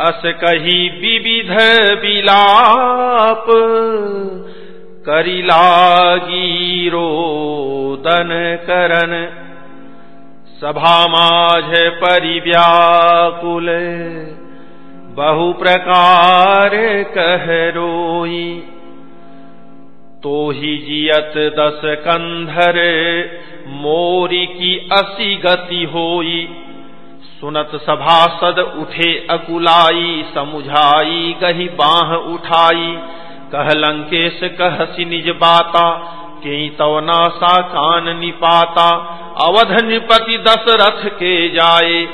S1: अस कही विविध बिलाप करी लागी रोदन करन। सभा माझ परिव्याकुल, बहु प्रकार कह रोई। तो ही जियत दस कंधर, मोरी की असी गति होई। सुनत सभासद उठे अकुलाई, समुझाई, गही बाह उठाई। कह लंकेश कहसी निज बाता के तवना सा कान निपाता। अवध निपति दशरथ के जाए,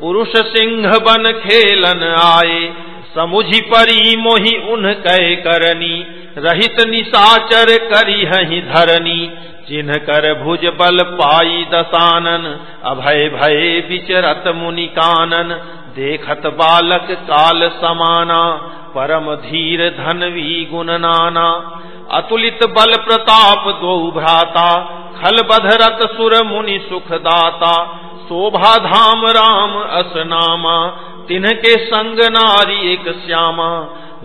S1: पुरुष सिंह बन खेलन आए। समुझी परी मोहि उन कह करनी, रहित निशाचर करी हही धरनी। चिन्ह कर भुज बल पाई दसानन, अभय भय विचरत मुनि कानन। देखत बालक काल समाना, परम धीर धनवी गुण नाना। अतुलित बल प्रताप दो भ्राता, खल बधरत सुर मुनि सुखदाता। शोभा धाम राम असनामा तिन्ह के संग नारी एक श्यामा।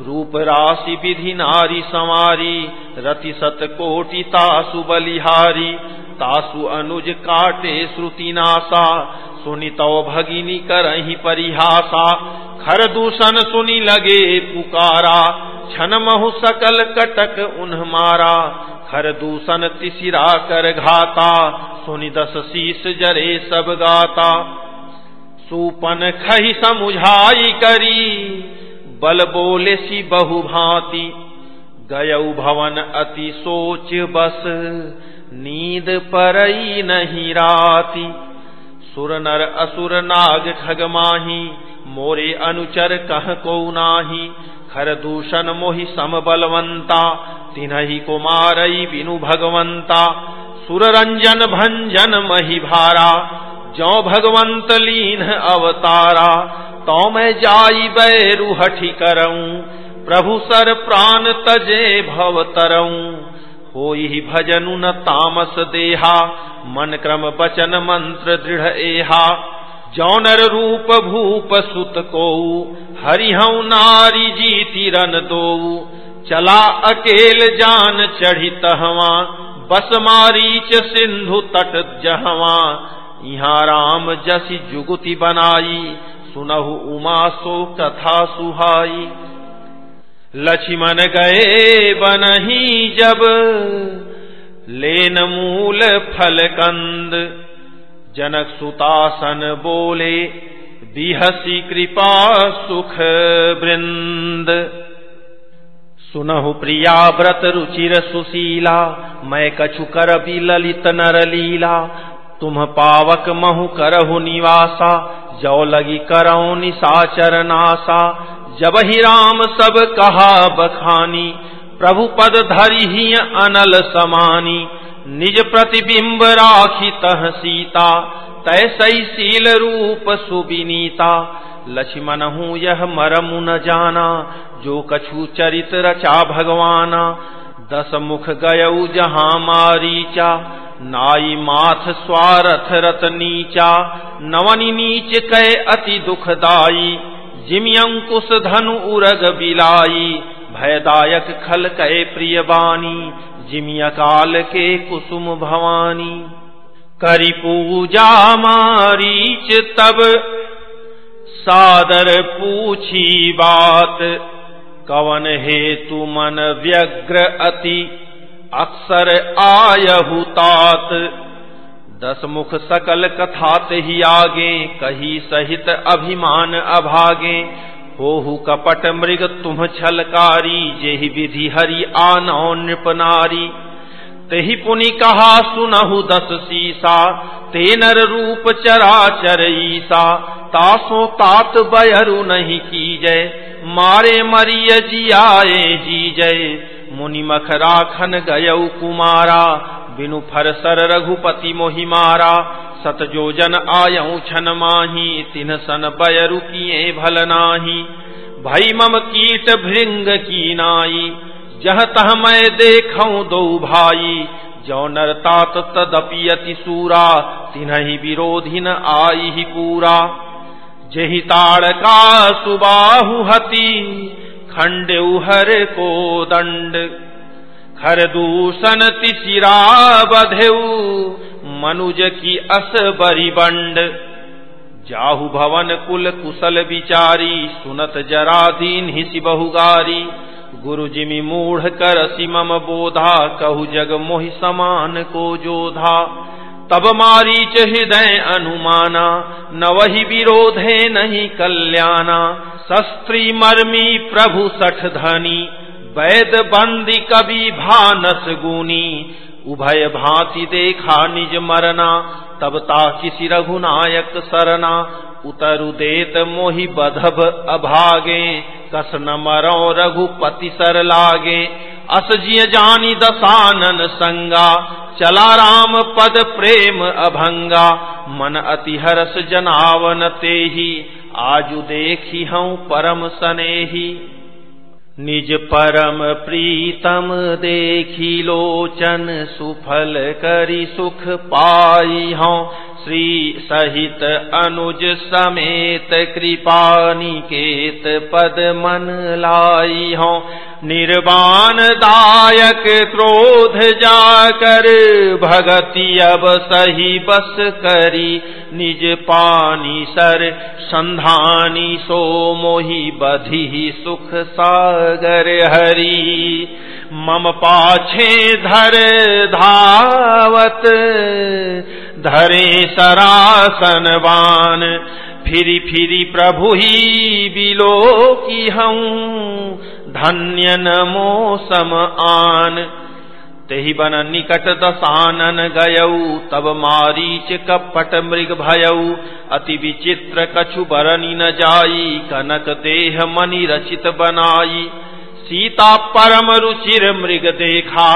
S1: रूप राशि विधि नारी संवारी, रति सत कोटि तासु बलिहारी। तासु अनुज काटे श्रुति नासा, सुनित भगिनी करही परिहासा। खर दूषण सुनी लगे पुकारा छन महु सकल कटक उन्ह मारा। खर दूषण तिसिरा कर घाता, सुनि दस शीस जरे सब गाता। सुपन खही समुझाई करी बल बोले सी बहु भांति गय भवन अति सोच बस, नींद परई नहीं राति। सुर नर असुर नाग खग माही, मोरे अनुचर कह को नाही। खर दूषण मोहि सम बलवंता, तिन्ही को मारई बिनु भगवंता। सुर रंजन भंजन मही भारा जो भगवंत लीन अवतारा। तो मैं जाई बैरु हठी करऊं, प्रभु सर प्राण तजे भव तरऊं। हो ही भजनु न तामस देहा, मन क्रम बचन मंत्र दृढ़ एहा। जौनर रूप भूप सुत को हरिहऊ नारी जीति रन दो चला अकेल जान चढ़ी तहवा बस मारीच सिंधु तट जहवा। यहाँ राम जसी जुगुति बनाई सुनहु उमा सो कथा सुहाई। लक्ष्मण गए बनही जब, लेन मूल फल कंद जनक सुतासन बोले, बिहसी कृपा सुख वृंद। सुनहु प्रिया व्रत रुचिर सुशीला, मैं कछु कर भी ललित नर लीला। तुम पावक महु करहु निवासा जो लगी करो निशाचर नासा। जब ही राम सब कहा बखानी, प्रभु पद धरी अनल समानी। निज प्रतिबिंब राखी तह सीता तैसई शील रूप सुबिनीता लक्ष्मण हूँ यह मरमु न जाना, जो कछु चरित रचा भगवाना। दस मुख गयऊ जहाँ मारीचा नाई माथ स्वारथ रत नीचा। नवनी नीच कै अति दुखदाई, जिमि अंकुश धनु उरग बिलाई। भयदायक खल कै प्रिय बानी, जिमि अकाल के कुसुम भवानी। करी पूजा मारीच तब, सादर पूछी बात। कवन हेतु मन व्यग्र अति, अक्सर आयहु तात। दस मुख सकल कथात ही आगे, कही सहित अभिमान अभागे। होहु कपट मृग तुम छलकारी, जेहि विधि हरि आनौ नृपनारी तेहि पुनि कहा सुनहु दस सीसा तेनर रूप चराचर ईसा। तासो तात बयरु नहीं की जय मारे मरिय जियाए जी जय। मुनि मख राखन गय कुमारा, बिनु फर सर रघुपति मोहि मारा। सत जो जन आयऊ छन माही, तिन सन बयरु किए भल नाही। भई मम कीट भृंग की नाई। जह तह मैं देखऊ दो भाई। जो नर तात तदपि अति सूरा तिन्हि विरोधी न आई ही पूरा। जही ताड़का सुबाहु हति, खंड हर को दंड। खर दूषण तिशिरा बधेऊ मनुज की अस बरी बंड। जाहु भवन कुल कुशल विचारी सुनत जराधीन हिसी बहुगारी। गुरु जिमि मूढ़ कर सिमम बोधा, कहु जग मोहि समान को जोधा। तब मारीच हृदय अनुमाना, न वही विरोधे नहीं कल्याणा। शस्त्री मर्मी प्रभु सठ धनी वैद बंदी कवि भानस गुनी। उभय भांति देखा निज मरना, तब ता किसी रघुनायक सरना। उतरु देत मोहि बधब अभागे, कस न मरो रघुपति सर लागे। अस जिय जानी दसानन संगा, चला राम पद प्रेम अभंगा। मन अति हरस जनावन ते आजु देखी हूँ परम सनेही। निज परम प्रीतम देखी लोचन सुफल करी सुख पाई हूँ। श्री सहित अनुज समेत कृपा निकेत पद मन लाई हो। निर्वाण दायक क्रोध जाकर भगति अब सही बस करी। निज पानी सर संधानी सो मोही बधी सुख सागर हरी। मम पाछे धर धावत धरे सरासन बान फिरी फिरी प्रभु ही बिलो की हूँ धन्य नमो सम आन। तेहि बन निकट दसानन गयऊ तब मारीच कपट मृग भयऊ अति विचित्र कछु बरनी न जाई। कनक देह मनि रचित बनाई। सीता परम रुचिर मृग देखा,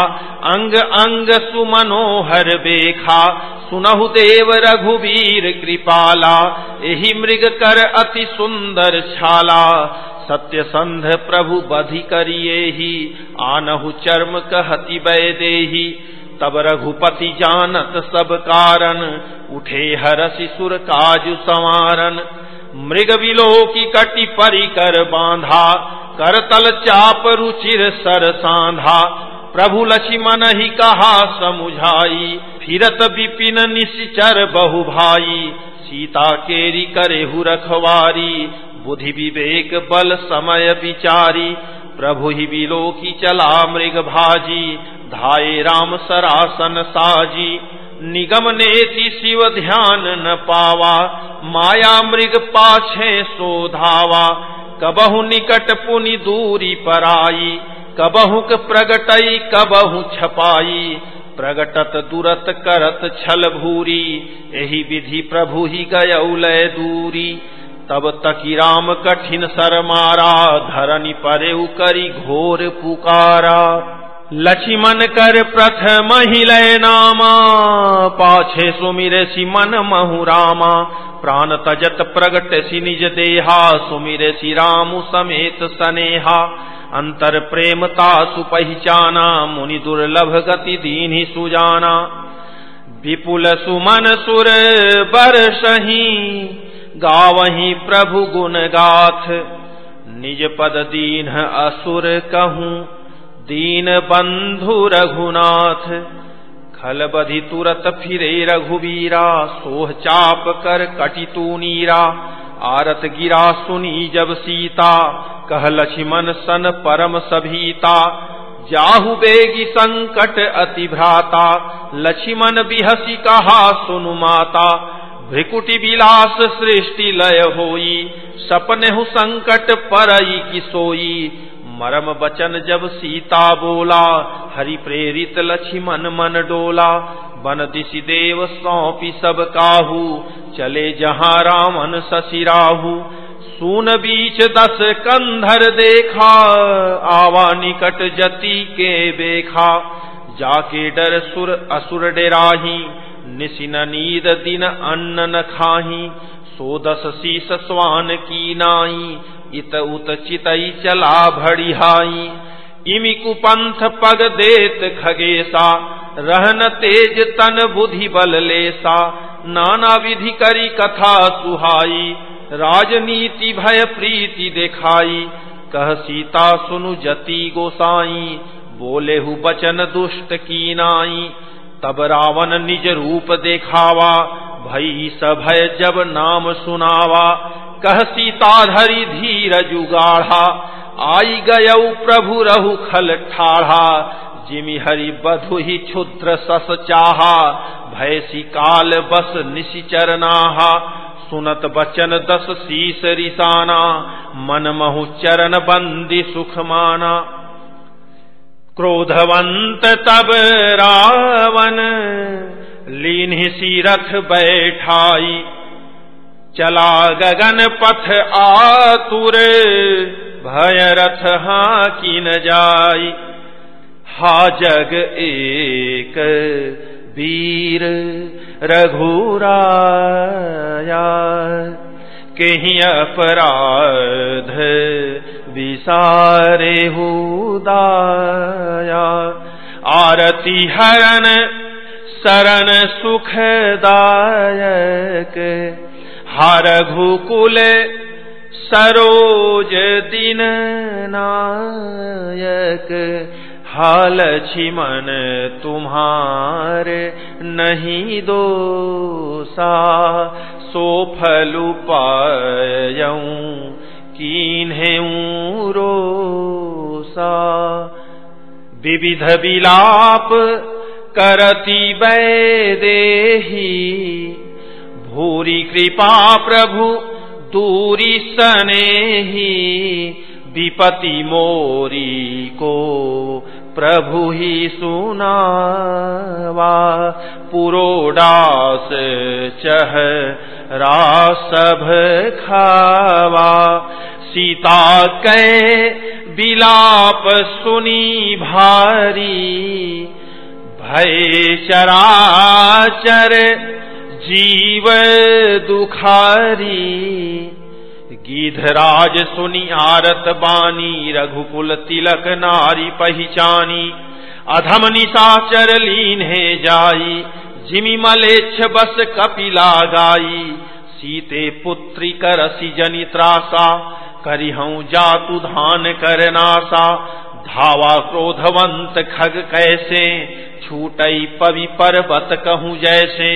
S1: अंग अंग सुमनोहर बेखा। सुनहु देव रघुवीर कृपाला यही मृग कर अति सुंदर छाला। सत्य संध प्रभु बधि करिए ही, आनहु चर्म कहति दे तब रघुपति जानत सब कारण, उठे हरसि सुर काजु संवारन मृग विलो की कटि परिकर बांधा कर तल चाप रुचिर सर सांधा। प्रभु लक्ष्मण ही कहा, समुझाई। फिरत विपिन निश्चर बहु भाई सीता केरी करे हु रखवारी। बुद्धि विवेक बल समय विचारी। प्रभु ही बिलो की चला मृग भाजी। धाये राम सरासन साजी। निगम नेति शिव ध्यान न पावा। माया मृग पाछे सोधावा कबहु निकट पुनि दूरी पर पराई, कबहुक प्रगटई, कबहु छपाई। प्रगटत दुरत करत छल भूरी यही विधि प्रभु ही गय दूरी। तब तकी राम कठिन सर मारा धरनी परे करी घोर पुकारा। लक्ष्मण कर प्रथम हिलय नामा, पाछे सुमिर सी मन महु रामा। प्राण तजत प्रगट सी निज देहा, सुमिर सी राम समेत सनेहा। अंतर प्रेमता सुपहचाना मुनि दुर्लभ गति दीन सुजाना। विपुल सुमन सुर बर सही, गावही प्रभु गुण गाथ। निज पद दीन असुर कहूँ, दीन बंधु रघुनाथ। खल बधि तुरत फिरे रघुवीरा सोह चाप कर कटि तू नीरा आरत गिरा सुनी जब सीता, कह लक्ष्मण सन परम सभीता, जाहु बेगी संकट अति भ्राता लक्ष्मण बिहसी कहा सुनु माता, भ्रिकुटी विलास सृष्टि लय होई, सपने हु संकट परई की सोई मरम बचन जब सीता बोला, हरि प्रेरित लक्ष्मण मन डोला। बन दिशि देव सौंपी सब काहू, चले जहाँ रामन ससिराहू सून बीच दस कंधर देखा, आवा निकट जति के बेखा। जाके डर सुर असुर डेराही, निशिन नीद दिन अन्न न खाही। सो दस शीस स्वान की नाई इत उत चितई चला भड़िहाई इमि कुपंथ पग देत खगेसा, रहन तेज तन बुधि बल लेसा। नाना विधि करी कथा सुहाई, राजनीति भय प्रीति देखाई। कह सीता सुनु जति गोसाई बोले हु बचन दुष्ट की नाई। तब रावण निज रूप देखावा, भई सभय जब नाम सुनावा। कह सीता धरी जुगाढ़ा। आई गय प्रभु रहु खल ठाढ़ा। जिमि हरि बधु ही क्षुद्र सस चाहा। भयसी काल बस निशिचर नाहा सुनत बचन दस शीस रिसाना। मन महु चरण बंदी सुख माना। क्रोधवंत तब रावण। लीन सी रथ बैठाई। चला गगन पथ आतुर, भय रथ हाँ की न जाई। हा जग एक वीर रघुराया कहीं अपराध विसारे हुदाया आरती हरण, शरण सुखदायक हर घुकुल सरोज दिन नायक, हाल छिमन तुम्हार नहीं दोसा। सो फलु पायऊं कीन्हे रोसा। विविध विलाप करती वैदेही भूरी कृपा प्रभु, दूरी सने ही विपति मोरी को प्रभु ही सुनावा। पुरोडास चह रासभ खावा। सीता कै बिलाप सुनी भारी, भय चराचर जीव दुखारी। गीधराज सुनी आरत बानी, रघुकुल तिलक नारी पहचानी। अधम निशाचर लीन है जाई, जिमी मलेच्छ बस कपिला गाई। सीते पुत्री करसी जनि त्रासा करिहऊ जातु धान करनासा धावा क्रोधवंत खग कैसे छूटई पवि पर्वत कहूँ जैसे।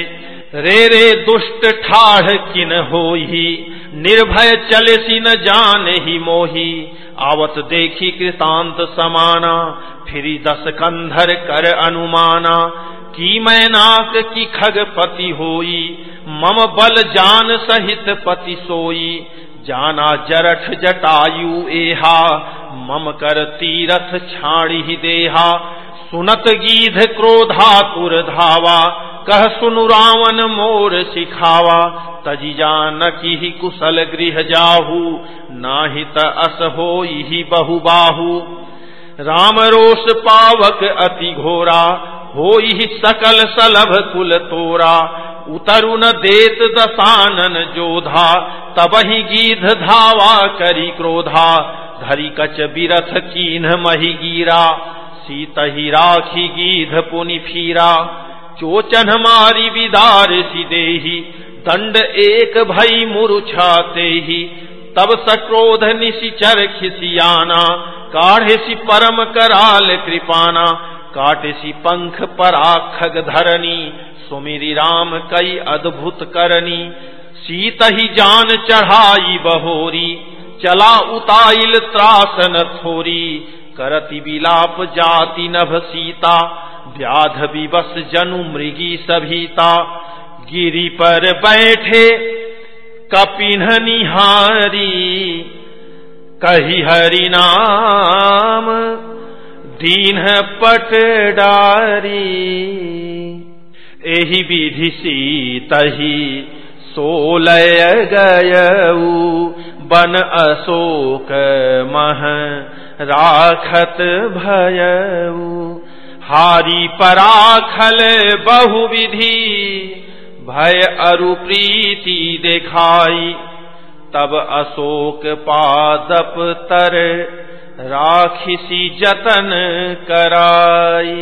S1: रे रे दुष्ट ठाढ़ किन हो ही निर्भय चले सी न जान ही मोही। आवत देखी कृतांत समाना, फिरी दस कंधर कर अनुमाना। की मैं नाक की खगपति होई, मम बल जान सहित पति सोई। जाना जरठ जटायु एहा, मम कर तीरथ छाड़ी ही देहा। सुनत गीध क्रोधा तुर धावा कह सुनु रावण, मोर सिखावा। तजी जान की कुशल गृह जाहू नाहित अस हो ही बहु बाहू राम रोष पावक अति घोरा हो सकल सलभ कुल तोरा। उतरु न देत दसानन जोधा तब ही गीध धावा करी क्रोधा। धरी कच बिरथ कीन मही गीरा सीत ही राखी गीध पुनि फीरा। चोचन मारी विदार सिदेही, दंड एक भई मुरुछाते ही तब सक्रोध निशिचर खिसियाना, काढ़े सी परम कराल कृपाना। काटे सी पंख पर खग धरनी, सुमिरी राम कई अद्भुत करनी। सीत ही जान चढ़ाई बहोरी, चला उताइल त्रासन थोरी। करति विलाप जाति नभ सीता व्याध विवश जनु मृगी सभीता। गिरी पर बैठे, कपिन निहारी। कही हरि नाम, दीन पट डारी। एहि विधि सी तही सोलय गयऊ, बन अशोक मह राखत भयऊ। हारी पराखल बहुविधि, भय अरु प्रीति देखाई। तब अशोक पादप तर राखिसी जतन कराई।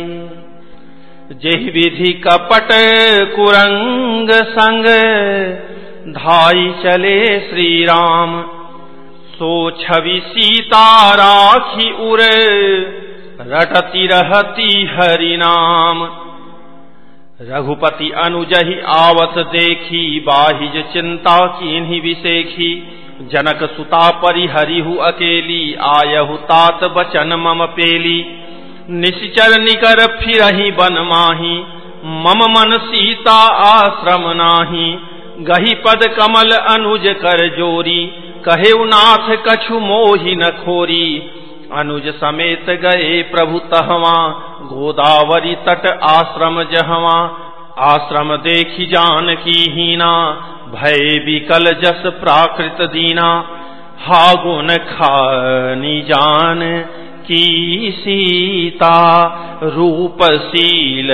S1: जेहि विधि कपट कुरंग संग धाई चले श्री राम सो छवि सीता राखी उर रटती रहती हरि नाम रघुपति अनुजहि आवत देखी, बाहिज चिंता की विशेखी जनक सुता परिहरिहु अकेली, आयहु तात बचन मम पेली। निश्चर निकर फिरही बन माही, मम मन सीता आश्रम नाही। गही पद कमल अनुज कर जोरी कहे नाथ कछु मोहि न खोरी। अनुज समेत गए प्रभु तहवा, गोदावरी तट आश्रम जहवा। आश्रम देखी जान की हीना, भय विकल जस प्राकृत दीना। हागुन खानी जान की सीता, रूपशील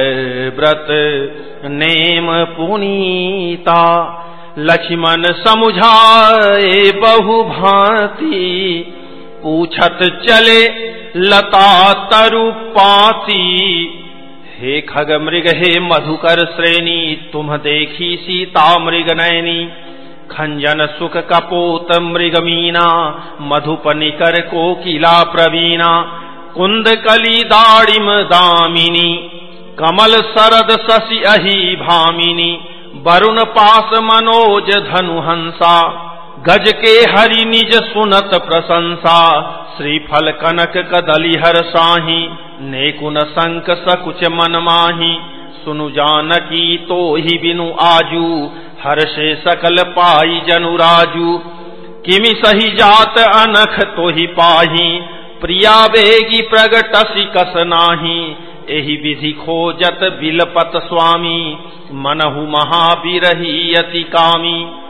S1: व्रत नेम पुनीता। लक्ष्मण समुझाए बहु भांति पूछत चले, लता तरु पाती हे खग मृग, हे मधुकर श्रेणी, तुम देखी सीता मृग नयनी। खंजन सुख कपोत मृग मीना, मधुप निकर कोकिला प्रवीणा। कुंद कली दाड़िम दामिनी, कमल सरद शशि अही भामिनी। वरुण पास मनोज धनु हंसा गज के हरि निज सुनत प्रशंसा, श्रीफल कनक कदली हर साही, नेकुन संक सकुच मन माही। सुनु जानकी तो ही बिनु आजू हर से सकल पाई जनु राजू। किमि सही जात अनख तो ही पाही, प्रिया बेगी प्रगटसी कस नाही। एहि विधि खोजत बिलपत स्वामी, मनहु महाबिरही अति कामी।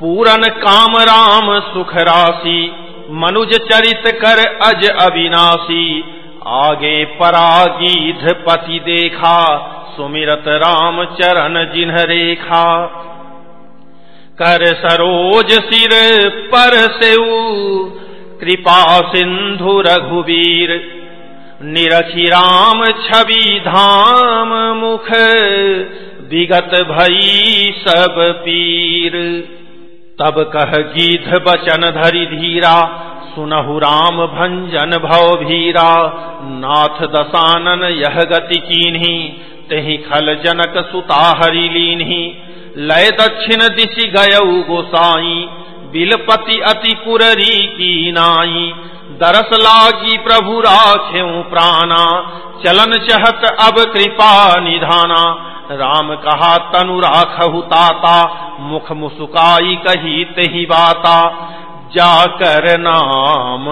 S1: पूरन काम राम सुख राशि, मनुज चरित कर अज अविनाशी। आगे परागीध पति देखा, सुमिरत राम चरण जिन्ह रेखा। कर सरोज सिर पर सेऊ, कृपा सिंधु रघुवीर। निरखी राम छवि धाम मुख, विगत भई सब पीर। तब कह गीध बचन धरि धीरा, सुनहु राम भंजन भव भीरा। नाथ दसानन यह गति कीन्ही, तेहि खल जनक सुता हरि लीन्ही। लय दक्षिण दिशि गयऊ गोसाई, बिलपति अति पुररी की नाई। दरस लागी प्रभु राख्यू प्राणा, चलन चहत अब कृपा निधाना। राम कहा, तनु राखहु ताता, मुख मुसुकाई कही तही बाता। जाकर नाम,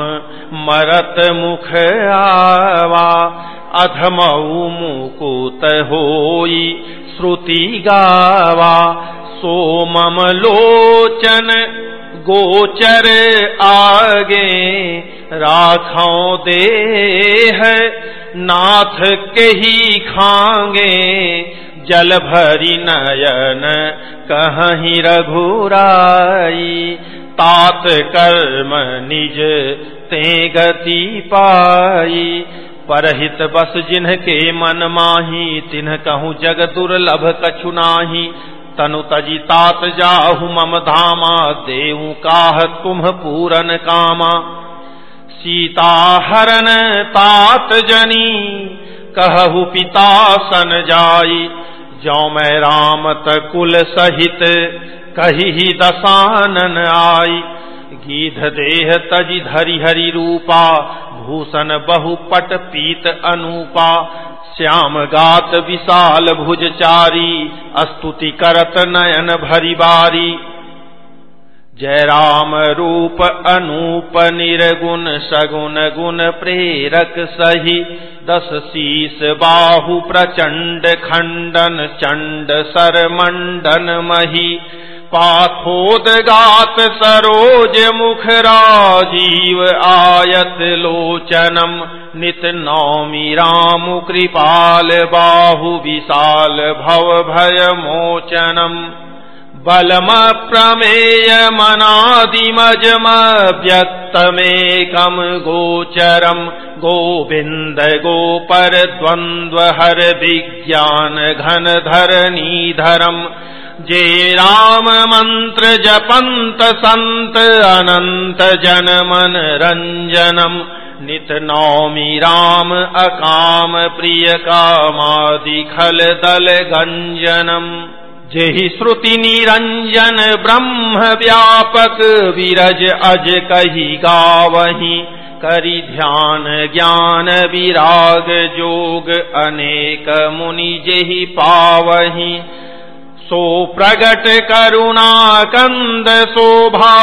S1: मरत मुख आवा। अधमऊ मुकुत होई श्रुति गावा। सोमम लोचन गोचर आगे, राखो दे है नाथ के ही खांगे। जल भरी नयन कहीं रघुराई, तात कर्म निज ते गति पाई। परहित बस जिन्ह के मन माही तिन्ह कहूँ जग दुर्लभ कछुनाही तनु तजी तात जाहु, मम धामा देऊ काह तुम पूरन कामा। सीता हरन तात जनी, कहु पिता सन जाई। जो मैं राम तुल सहित। कही ही दसानन आई। गीध देह तजि धरि हरि रूपा। भूषण बहुपट पीत अनूपा। श्याम गात विशाल भुजचारी। स्तुति करत नयन भरी बारी। जय राम रूप अनूप निर्गुण सगुण गुण प्रेरक सही। दस शीस बाहु प्रचंड खंडन चंड सर मंडन मही। पाथोद गात सरोज मुख राजीव आयत लोचनम। नित नौमी राम कृपाल बाहु विशाल भव भय मोचनम। बलम प्रमेय मनादिमजम व्यक्तमेकम गोचरम गोविंद गोपर द्वंद्व हर विज्ञान घन धरनीधरम जे राम मंत्र जपंत संत अनंत जन मन रंजनम नित नौमी राम अकाम प्रिय जेहि श्रुति निरंजन ब्रह्म व्यापक विरज अज कही गावही। करी ध्यान ज्ञान विराग जोग अनेक मुनि जेहि पावही। सो प्रगट करुणा कंद शोभा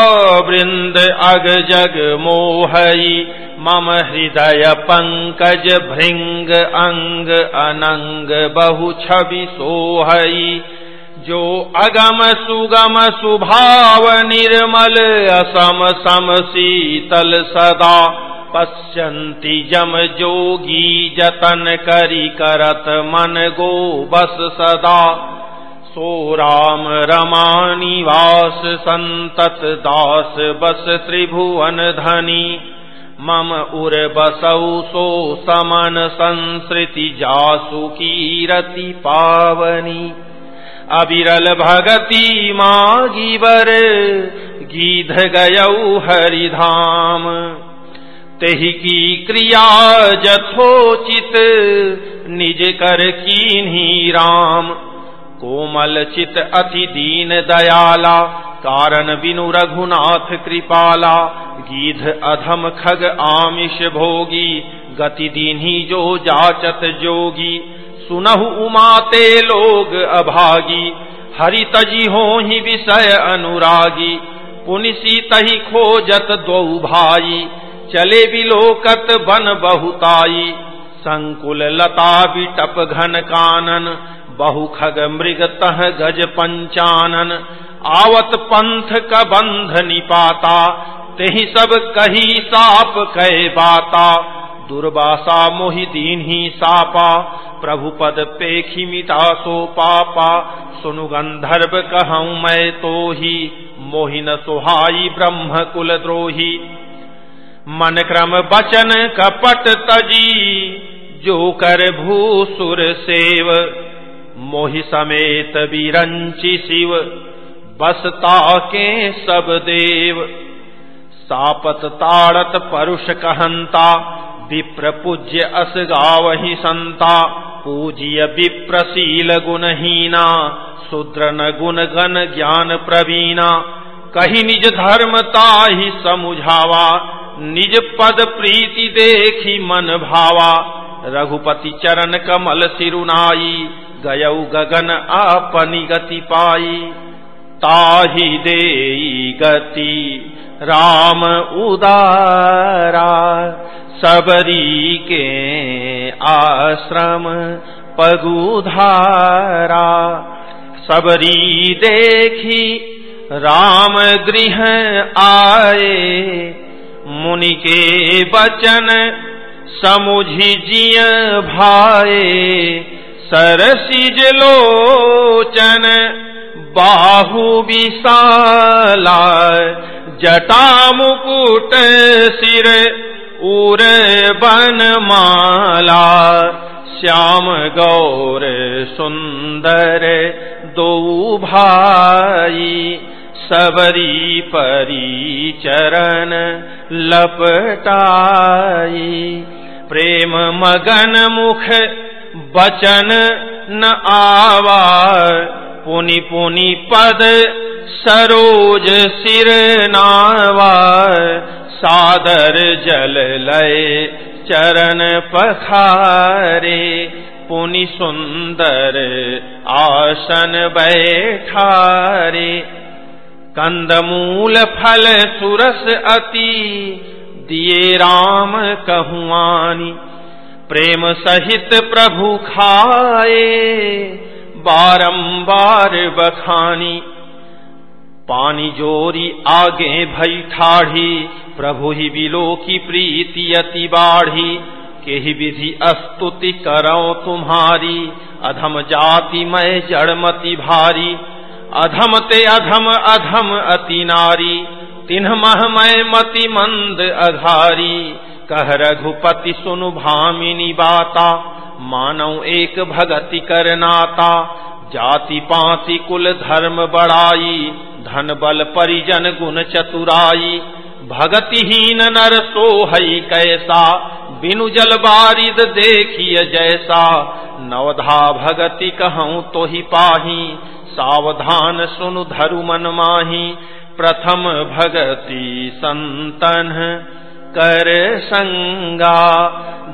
S1: वृंद अग जग मोहई। मम हृदय पंकज भृंग अंग अनंग बहु छवि सोहई। जो अगम सुगम सुभाव निर्मल असम सम शीतल सदा पश्यन्ति जम जोगी जतन करी करत मन गो बस सदा। सो राम रमानिवास संतत दास बस त्रिभुवन धनी। मम उर बसौ सो समन संसृति जासु कीरति पावनी। अविरल भगति मागी बर गीध गयऊ हरिधाम। तेहि की क्रिया जथोचित, निज कर कीन्ही राम। कोमल चित अति दीन दयाला, कारण बिनु रघुनाथ कृपाला। गीध अधम खग आमिष भोगी, गति दीन्ही जो जाचत जोगी। सुनहु उमाते लोग अभागी, हरि तजी हो ही विषय अनुरागी। पुनिसी तही खोजत दो भाई, चले बिलोकत बन बहुताई। संकुल लता बिटप घन कानन, बहु खग मृग तह गज पंचानन। आवत पंथ का बंध निपाता, तेहि सब कही साप कह बाता। दुर्वासा मोहि दीन ही सापा प्रभु पद पेखी मिता सो पापा सुनु गंधर्व कहूँ मैं तो ही मोहिन सुहाई ब्रह्म कुल द्रोही। मन क्रम बचन कपट तजी, जो कर भूसुर सेव। मोहि समेत बिरंची शिव, बसता के सब देव। सापत ताड़त परुष कहंता विप्र पूज्य अस गावही संता, पूजिय विप्रशील गुणहीना शूद्र न गुण गण ज्ञान प्रवीणा। कही निज धर्मता ही समुझावा, निज पद प्रीति देखी मन भावा। रघुपति चरण कमल सिरुनाई गयऊ गगन अपनी गति पाई। ताही दे गति। राम उदारा सबरी के आश्रम पगुधारा। सबरी देखी राम गृह आए मुनि के बचन समुझी जिय भाए। सरसिज लोचन बाहु विशाला जटा मुकुट सिर उर बन माला श्याम गौर सुंदर दो भाई, सबरी परी चरण लपटाई। प्रेम मगन मुख बचन न आवा पुनि पुनि पद सरोज सिर नावा सादर जल लय चरण पखारे। पुनि सुंदर आसन बैठारे। कंदमूल फल सुरस अति, दिए राम कहुआनी। प्रेम सहित प्रभु खाए। बारंबार बखानी। पानी जोरी आगे भई ठाढ़ी, प्रभु ही बिलो की प्रीति अति बाढ़ी। के ही विधि अस्तुति करो तुम्हारी, अधम जाति मैं जड़मति भारी। अधम ते अधम अधम अति नारी। तिन्ह मह मैं मति मंद अघारी। कह रघुपति सुनु भामिनी बाता। मानव एक भगति कर नाता, जाति पाति कुल धर्म बड़ाई धन बल परिजन गुण चतुराई। भगतिहीन नर सोहई कैसा, बिनु जल बारिद देखिय जैसा। नवधा भगति कहूँ तो ही पाही, सावधान सुनु धरु मन माही। प्रथम भगति संतन। कर संगा,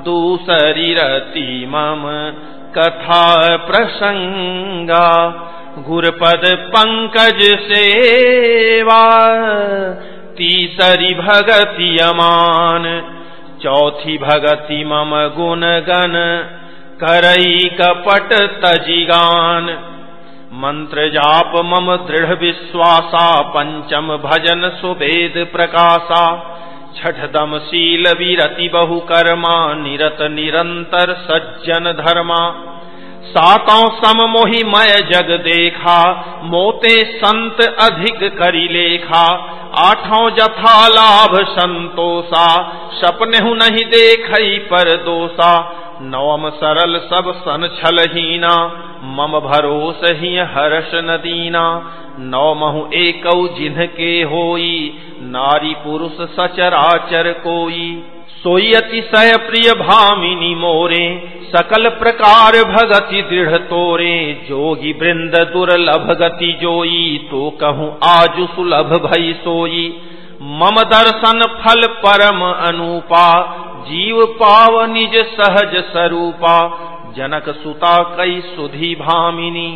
S1: दूसरी रति मम कथा प्रसंगा। गुरपद पंकज सेवा, तीसरी भगति अमान। चौथी भगति मम गुण गण करई कपट तजिगान। मंत्र जाप मम दृढ़ विश्वासा, पंचम भजन सुवेद प्रकाशा। छठ दम शील विरति बहु कर्मा निरत निरंतर सज्जन धर्मा। सातों सम मोहि मय जग देखा, मोते संत अधिक करी लेखा। आठों जथा लाभ संतोषा सपने हूँ नहीं देख पर दोषा। नवम सरल सब सन छलहीना मम भरोस ही हर्ष नदीना। नौ महु एक जिन्ह के होई, नारी पुरुष सचराचर कोई। सोई अतिशय प्रिय भामिनी मोरे, सकल प्रकार भगति दृढ़ तोरे। जोगी वृंद दुर्लभ गति जोई तो कहूँ आज सुलभ भई सोई। मम दर्शन फल परम अनुपा जीव पाव निज सहज स्वरूपा जनक सुता कई सुधी भामिनी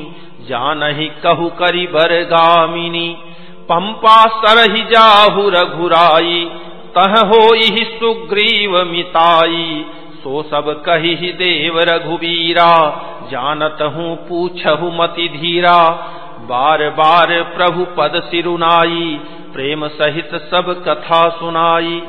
S1: जान ही कहु करी बरगामिनी। पंपा सरहि जाहु रघुराई, तह हो सुग्रीव मिताई। सो सब कही देव रघुवीरा जानत हूँ पूछहु मति धीरा। बार बार प्रभु पद सिरुनाई, प्रेम सहित सब कथा सुनाई।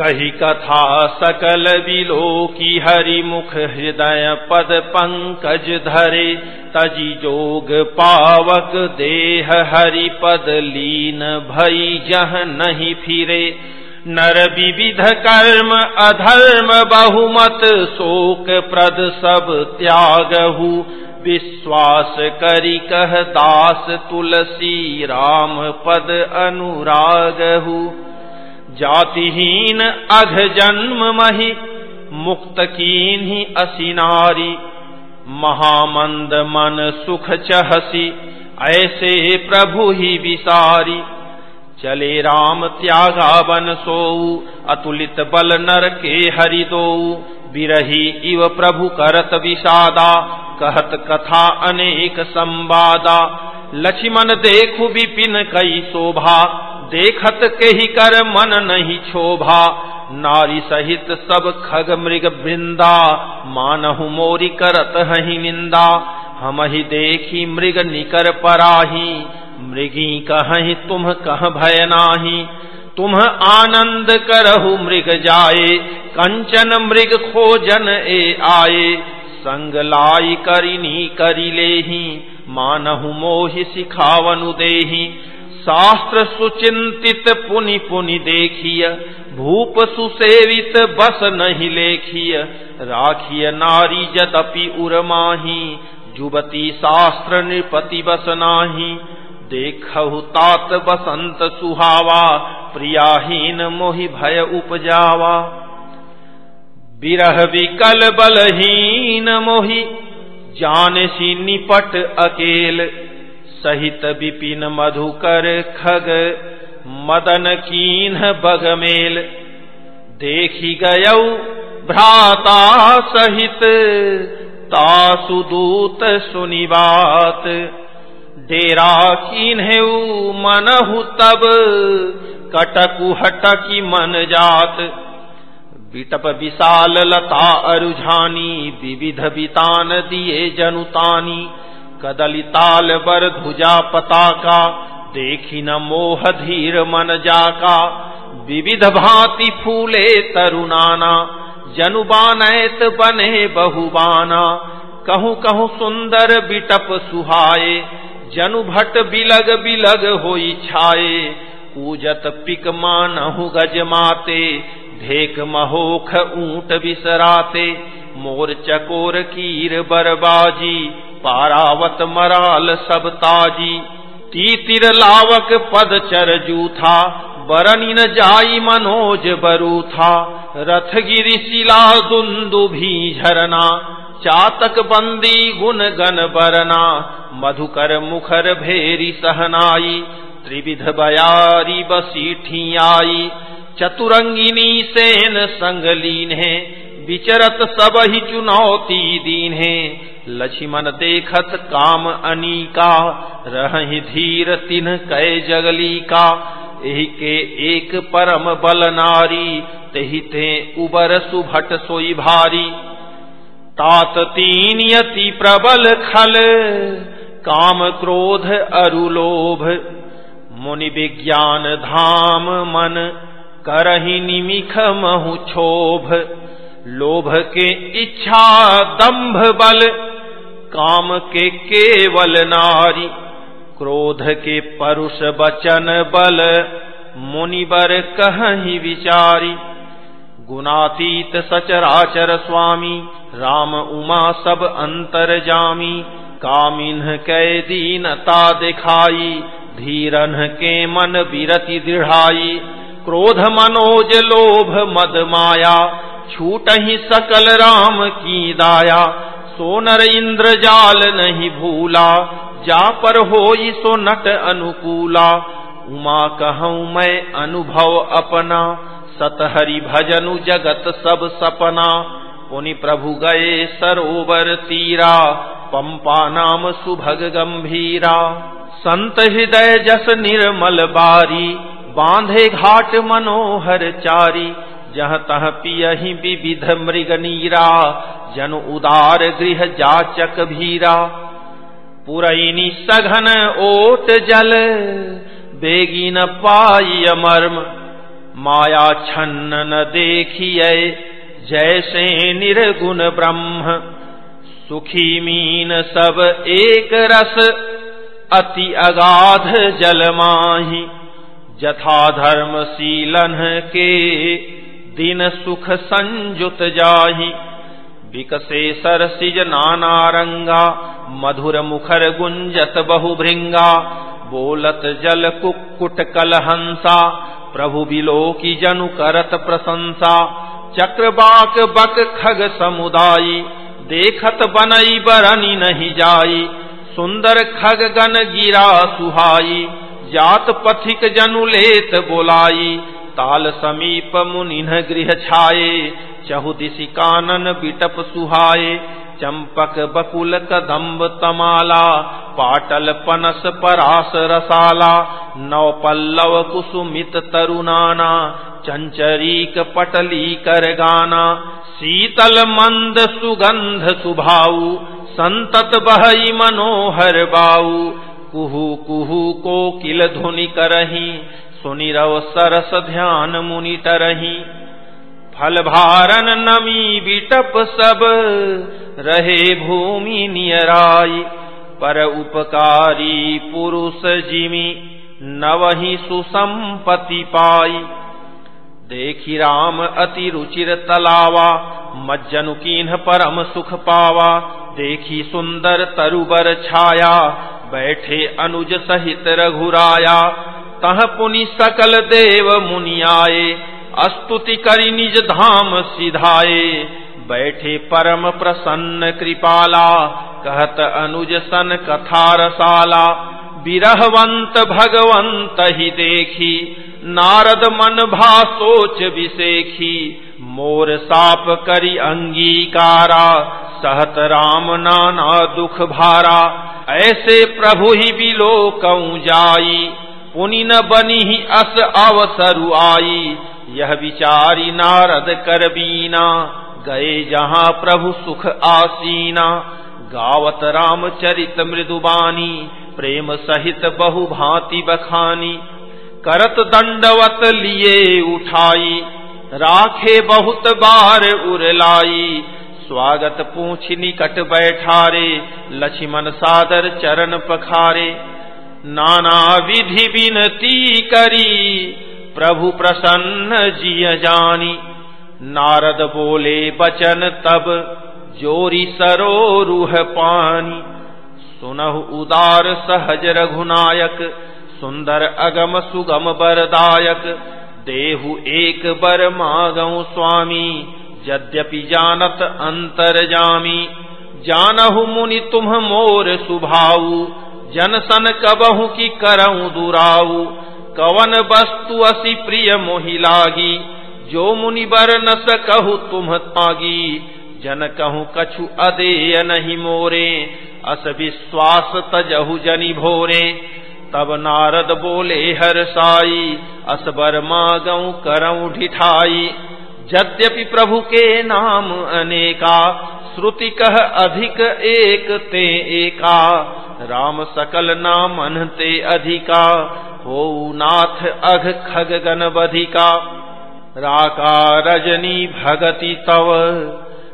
S1: कही कथा सकल बिलो की हरि मुख हृदय पद पंकज धरे, तजी जोग पावक देह हरि पद लीन भई जह नहीं फिरे। नर विविध कर्म अधर्म बहुमत, शोक प्रद सब त्यागहु। विश्वास करी कह दास तुलसी राम पद अनुरागहु। जातिहीन अघ जन्म मही मुक्त ही असिनारी महामंद मन सुख चहसी, ऐसे प्रभु ही विसारी। चले राम त्यागा बन सोऊ, अतुलित बल नर के हरि दो बिरही इव प्रभु करत विषादा, कहत कथा अनेक संवादा। लक्ष्मण देखु विपिन कई शोभा देखत के ही कर मन नहीं क्षोभा नारी सहित सब खग मृग वृंदा, मानहु मोरी करत ही निंदा। हम ही देखी मृग निकर पराही, मृगी कहीं तुम कह भय नाही। तुम आनंद करहु मृग जाए, कंचन मृग खोजन ए आए। संग लाई करिनी करी लेही मानहु मोहि सिखावनु देही। शास्त्र सुचिंतित पुनि पुनि देखिय, भूप सुसेवित बस नहीं लेखिय, राखिय नारी जदपि उर्माही जुबती शास्त्र नृपति बस नाही। देखहु तात बसंत सुहावा, प्रियाहीन मोहि भय उपजावा। बिरह विकल बलहीन मोहि जान सी निपट अकेल। सहित विपिन मधुकर खग, मदन कीन बगमेल। देखी गय भ्राता सहित तासुदूत सुनिबात डेरा कीन्हेऊ मनहु तब, कटकु हटकी मन जात। बिटप विशाल लता अरुझानी, विविध बितान दिए जनुतानी। कदलिताल बर ध्वजा पताका, देखी न मोह धीर मन जाका। विविध भांति फूले तरुणाना जनुबानैत बने बहुबाना। कहूँ कहूँ सुंदर बिटप सुहाए, जनु भट बिलग बिलग होई छाए। कूजत पिक मानहु गज माते ढेक महोख ऊँट बिसराते। मोर चकोर कीर बरबाजी पारावत मराल सब ताजी, तीतिर लावक पद चर जूथा, बरनी न जाई मनोज बरू था रथ गिरी शिला दुंदु भी झरना, चातक बंदी गुन गन बरना। मधुकर मुखर भेरी सहनाई, त्रिविध बयारी बसी आई चतुरंगिनी सेन संगलीन है विचरत सब ही चुनौती दीन है लक्ष्मण देखत काम अनीका रही धीर तिन कै जगली का एहि के एक परम बल नारी, तेहि ते उबर सुभट सोई भारी। तात तीन यति प्रबल खल, काम क्रोध अरुलोभ मुनि विज्ञान धाम मन, करही निमिख महु क्षोभ। लोभ के इच्छा दंभ बल काम के केवल नारी, क्रोध के परुष बचन बल मुनिबर कहीं विचारी। गुणातीत सचराचर स्वामी, राम उमा सब अंतर जामी। कामिन कै दीनता दिखाई, धीरन के मन विरति दृढ़ाई। क्रोध मनोज लोभ मद माया छूट ही सकल राम की दाया। सोनर इंद्रजाल नहीं भूला, जा पर हो सो नट अनुकूला। उमा कहूँ, मैं अनुभव अपना, सतहरि भजनु जगत सब सपना। पुनि प्रभु गए सरोवर तीरा, पंपा नाम सुभग गंभीरा। संत हृदय जस निर्मल बारी, बांधे घाट मनोहर चारी। जह तह पियही विविध मृग नीरा, जन उदार गृह जाचक भीरा। पुरैनी सघन ओट जल, बेगी न पाई मर्म। माया छन्न न देखिए जैसे निर्गुण ब्रह्म। सुखी मीन सब एक रस, अति अगाध जल माही। जथा धर्म सीलन के दिन सुख संजुत जाही। विकसे सरसिज नाना रंगा मधुर मुखर गुंजत बहु भृंगा बोलत जल कुक्कुट कलहंसा, प्रभु बिलो की जनु करत प्रशंसा। चक्रबाक बक खग समुदायी, देखत बनई बरनी नहीं जाई। सुंदर खग गन गिरा सुहाई, जात पथिक जनु लेत बोलाई। ताल समीप मुनिन गृह छाये चहुदिशि कानन बिटप सुहाये चंपक बकुल कदम्ब तमाला पाटल पनस परास रसाला नव पल्लव कुसुमित तरुणाना चंचरीक पटली कर गाना शीतल मंद सुगंध सुभाऊ संतत बहई मनोहर बाऊ कुहू कुहू को किल धुनि करही सुनिरव सरस ध्यान मुनि तरही। फल भारन नमी बिटप सब, रहे भूमि नियराई। पर उपकारी पुरुष जिमी, नवही सुसंपति पाई। देखी राम अति रुचिर तलावा, मज्जनु कीन्ह परम सुख पावा। देखी सुंदर तरुबर छाया, बैठे अनुज सहित रघुराया। तह पुनि सकल देव मुनियाए अस्तुति करी निज धाम सिधाए बैठे परम प्रसन्न कृपाला, कहत अनुज सन कथा रसाला विरहवंत भगवंत ही देखी, नारद मन भा सोच विसेखी। मोर साप करी अंगीकारा, सहत राम नाना दुख भारा। ऐसे प्रभु ही बिलो कऊ जाई। पुनि न बनी ही अस अवसरु आई। यह विचारी नारद कर बीना, गए जहाँ प्रभु सुख आसीना। गावत राम रामचरित मृदुबानी प्रेम सहित बहु भांति बखानी। करत दंडवत लिए उठाई, राखे बहुत बार उरलाई। स्वागत पूछ निकट बैठारे, लक्ष्मण सादर चरण पखारे। नाना विधि विनती करी, प्रभु प्रसन्न जिय जानी। नारद बोले, बचन तब, जोरी सरो रूह पानी। सुनहु उदार सहज रघुनायक, सुंदर अगम सुगम बरदायक। देहु एक बर मागऊ स्वामी, यद्यपि जानत अंतर जामी। जानहु मुनि तुम मोर सुभाऊ जन सन कबहु की करऊ दुराऊ। कवन वस्तु असी प्रिय मोहि लागी। जो मुनि बर न सकहु तुम तागी। जन कहू कछु अदेय नहीं मोरे। अस विश्वास तजहु जनि भोरे। तब नारद बोले, हर साई असबर मागऊ करऊ ढिठाई। यद्यपि प्रभु के नाम अनेका श्रुति कह अधिक एक ते एका। राम सकल नाम ते अधिका। हो नाथ अघ खग गण बधिका राका रजनी भगति तव।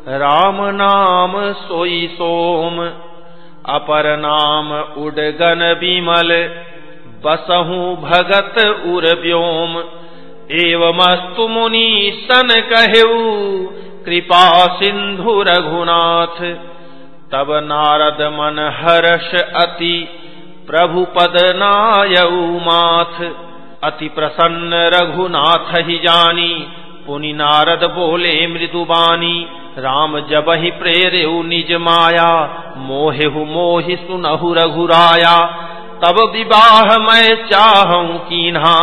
S1: राम नाम सोई सोम। अपर नाम उडगन विमल। बसहू भगत उर व्योम। एवमस्तु मुनि सन कहू कृपा सिंधु रघुनाथ। तब नारद मन हर्ष अति, प्रभु पद नायऊ माथ। अति प्रसन्न रघुनाथ ही जानी, पुनि नारद बोले मृदुबानी राम जब ही प्रेरे निज माया, मोहेहु मोहि सुनहु रघुराया। तब विवाह मैं चाहूँ कीन्हा,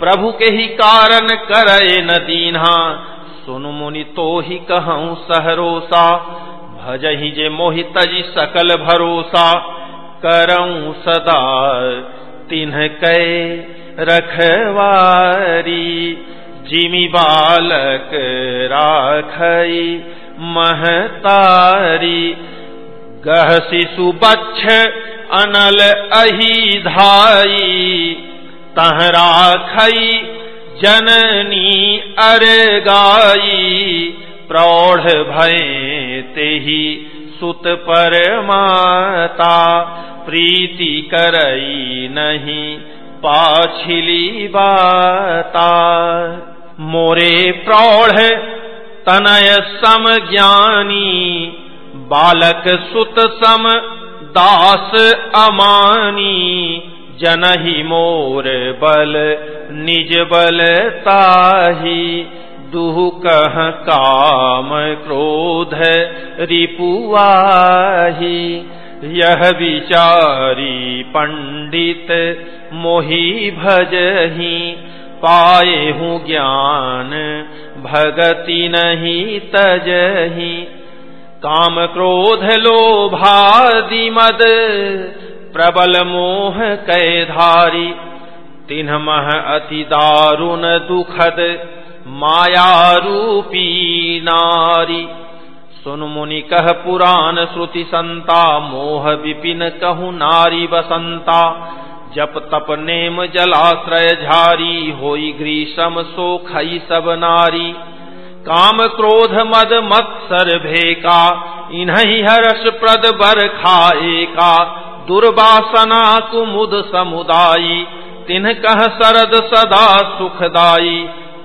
S1: प्रभु के ही कारण करे न दीन्हा। सुन मुनि तो ही कहूँ सहरोसा। भज ही जे मोहित जी सकल भरोसा। करऊं सदा तिन्ह कै रखवारी। जिमी बालक राखई महतारी। गह शिशु बच्छ अनल अही धाई। तह राखई जननी अरगाई प्रौढ़ भय ते सुत पर माता प्रीति करई नहीं पाछिली बाता। मोरे प्रौढ़, तनय सम ज्ञानी, बालक सुत सम दास अमानी। जनहि मोर बल, निज बल ताही। दुह कह काम क्रोध रिपुआही यह विचारी पंडित मोही भजही। पाए हूँ ज्ञान, भगति नहीं तजही। काम क्रोध लोभादि मद प्रबल मोह कैधारी तिन्ह मह अति दारुण दुखद माया रूपी नारी। सुन मुनि कह पुराण श्रुति संता, मोह विपिन कहु नारी बसंता जप तप नेम जलाश्रय झारी, होई ग्रीषम सो खई सब नारी। काम क्रोध मद मत्सर भेका इन्हीं हर्ष प्रद बर खाए का। दुर्वासना कुमुद समुदायी, तिन्ह कह सरद सदा सुखदाई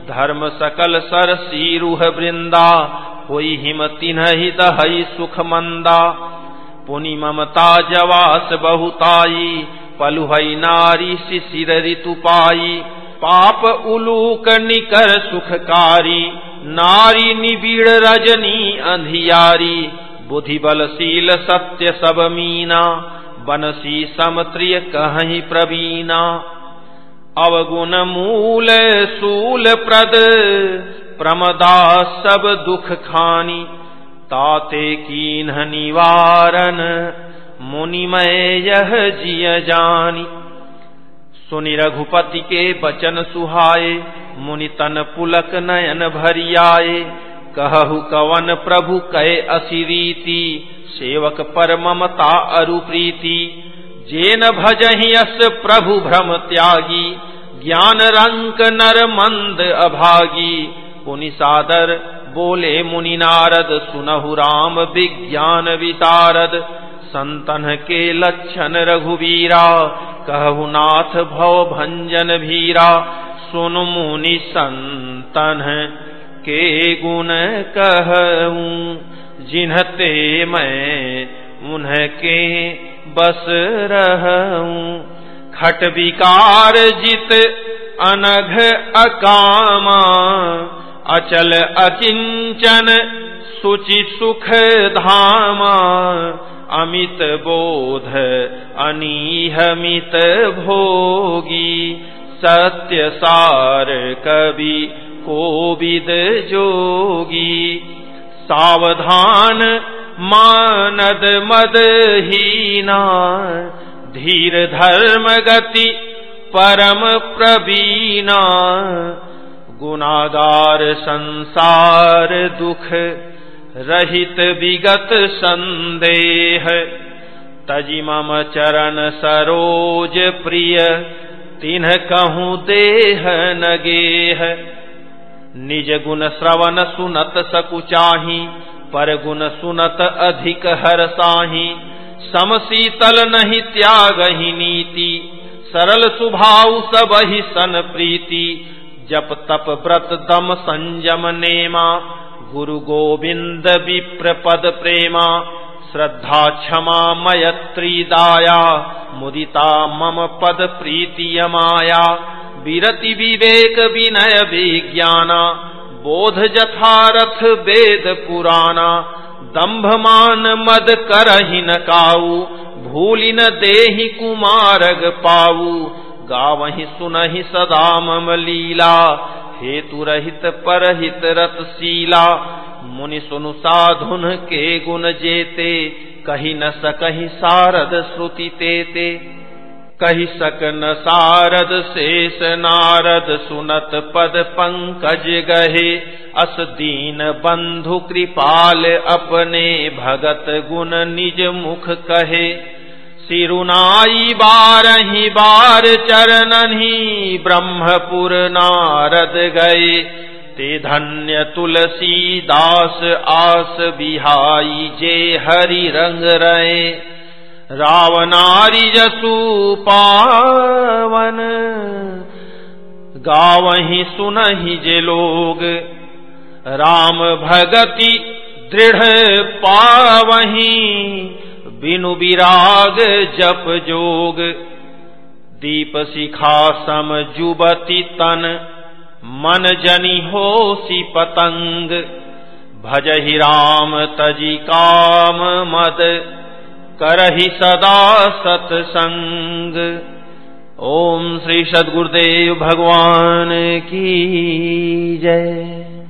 S1: धर्म सकल सर सीरुह वृंदा, होई हिम तिन्ह ही दहई सुख मंदा पुनि ममता जवास बहुताई पलुहई नारी शिशिर ऋतु पाई पाप उलूक निकर सुखकारी, नारी निबीड़ रजनी अंधियारी। बुद्धि बलशील सत्य सब मीना बनसी समत्रिय कहीं प्रवीणा। अवगुण मूल सूल प्रद, प्रमदा सब दुख खानी। ताते कीन निवारण, मुनिमय यह जिय जानी। सुनि रघुपति के बचन सुहाए, मुनि तन पुलक नयन भरियाए। कहु कवन प्रभु कै असिरीति सेवक पर ममता अरु प्रीति जेन भजहि अस प्रभु भ्रम त्यागी ज्ञान रंक नर मंद अभागी। पुनि सादर बोले मुनि नारद, सुनहु राम विज्ञान वितारद, संतन के लक्षण रघुवीरा, कहु नाथ भव भंजन भीरा। सुन मुनि संतन के गुण कहूँ जिन्हते मैं उनके बस रहूँ। खट विकार जित अनघ अकामा, अचल अकिंचन सुचि सुख धामा। अमित बोध अनीहमित भोगी, सत्य सार कवि कोविद जोगी। सावधान, मानद मदहीना धीर धर्म गति परम प्रवीणा गुनागार संसार दुख रहित विगत संदेह। तजि मम चरण सरोज प्रिय, तिन्ह कहूँ देह नगेह। निज गुण श्रवण सुनत सकुचाही पर गुण सुनत अधिक हर साही। सम नहीं त्याग ही नीति, सरल सुभाव सब ही सन प्रीति। जप तप व्रत दम संयम नेमा, गुरु गोविंद विप्र पद प्रेमा। श्रद्धा क्षमा मयत्री दाया, मुदिता मम पद प्रीति माया विरति विवेक विनय विज्ञाना, बोध जथारथ वेद पुराना दंभ मान मद करहि न काऊ, भूलि न देहि कुमारग पाऊ। गावहि सुनहि सदा मम लीला, हेतु रहित परहित रतशीला मुनि सुनु साधुन के गुण जेते, कही न सकही सारद श्रुति तेते। कही सकन सारद शेष नारद सुनत पद पंकज गहे। अस दीन बंधु कृपाल अपने भगत गुण निज मुख कहे। सिरुनाई बारही बार चरणही ब्रह्मपुर नारद गए। ते धन्य तुलसी दास आस बिहाई जे हरि रंग रहे। रावनारी जसु पावन। गावही सुनहि जे लोग। राम भगति दृढ़ पावही। बिनु विराग जप जोग। दीप शिखा सम जुबती तन। मन जनी हो सी पतंग। भजहि राम तजी काम मद। करही सदा सत्संग। ओम श्री सदगुरुदेव भगवान की जय।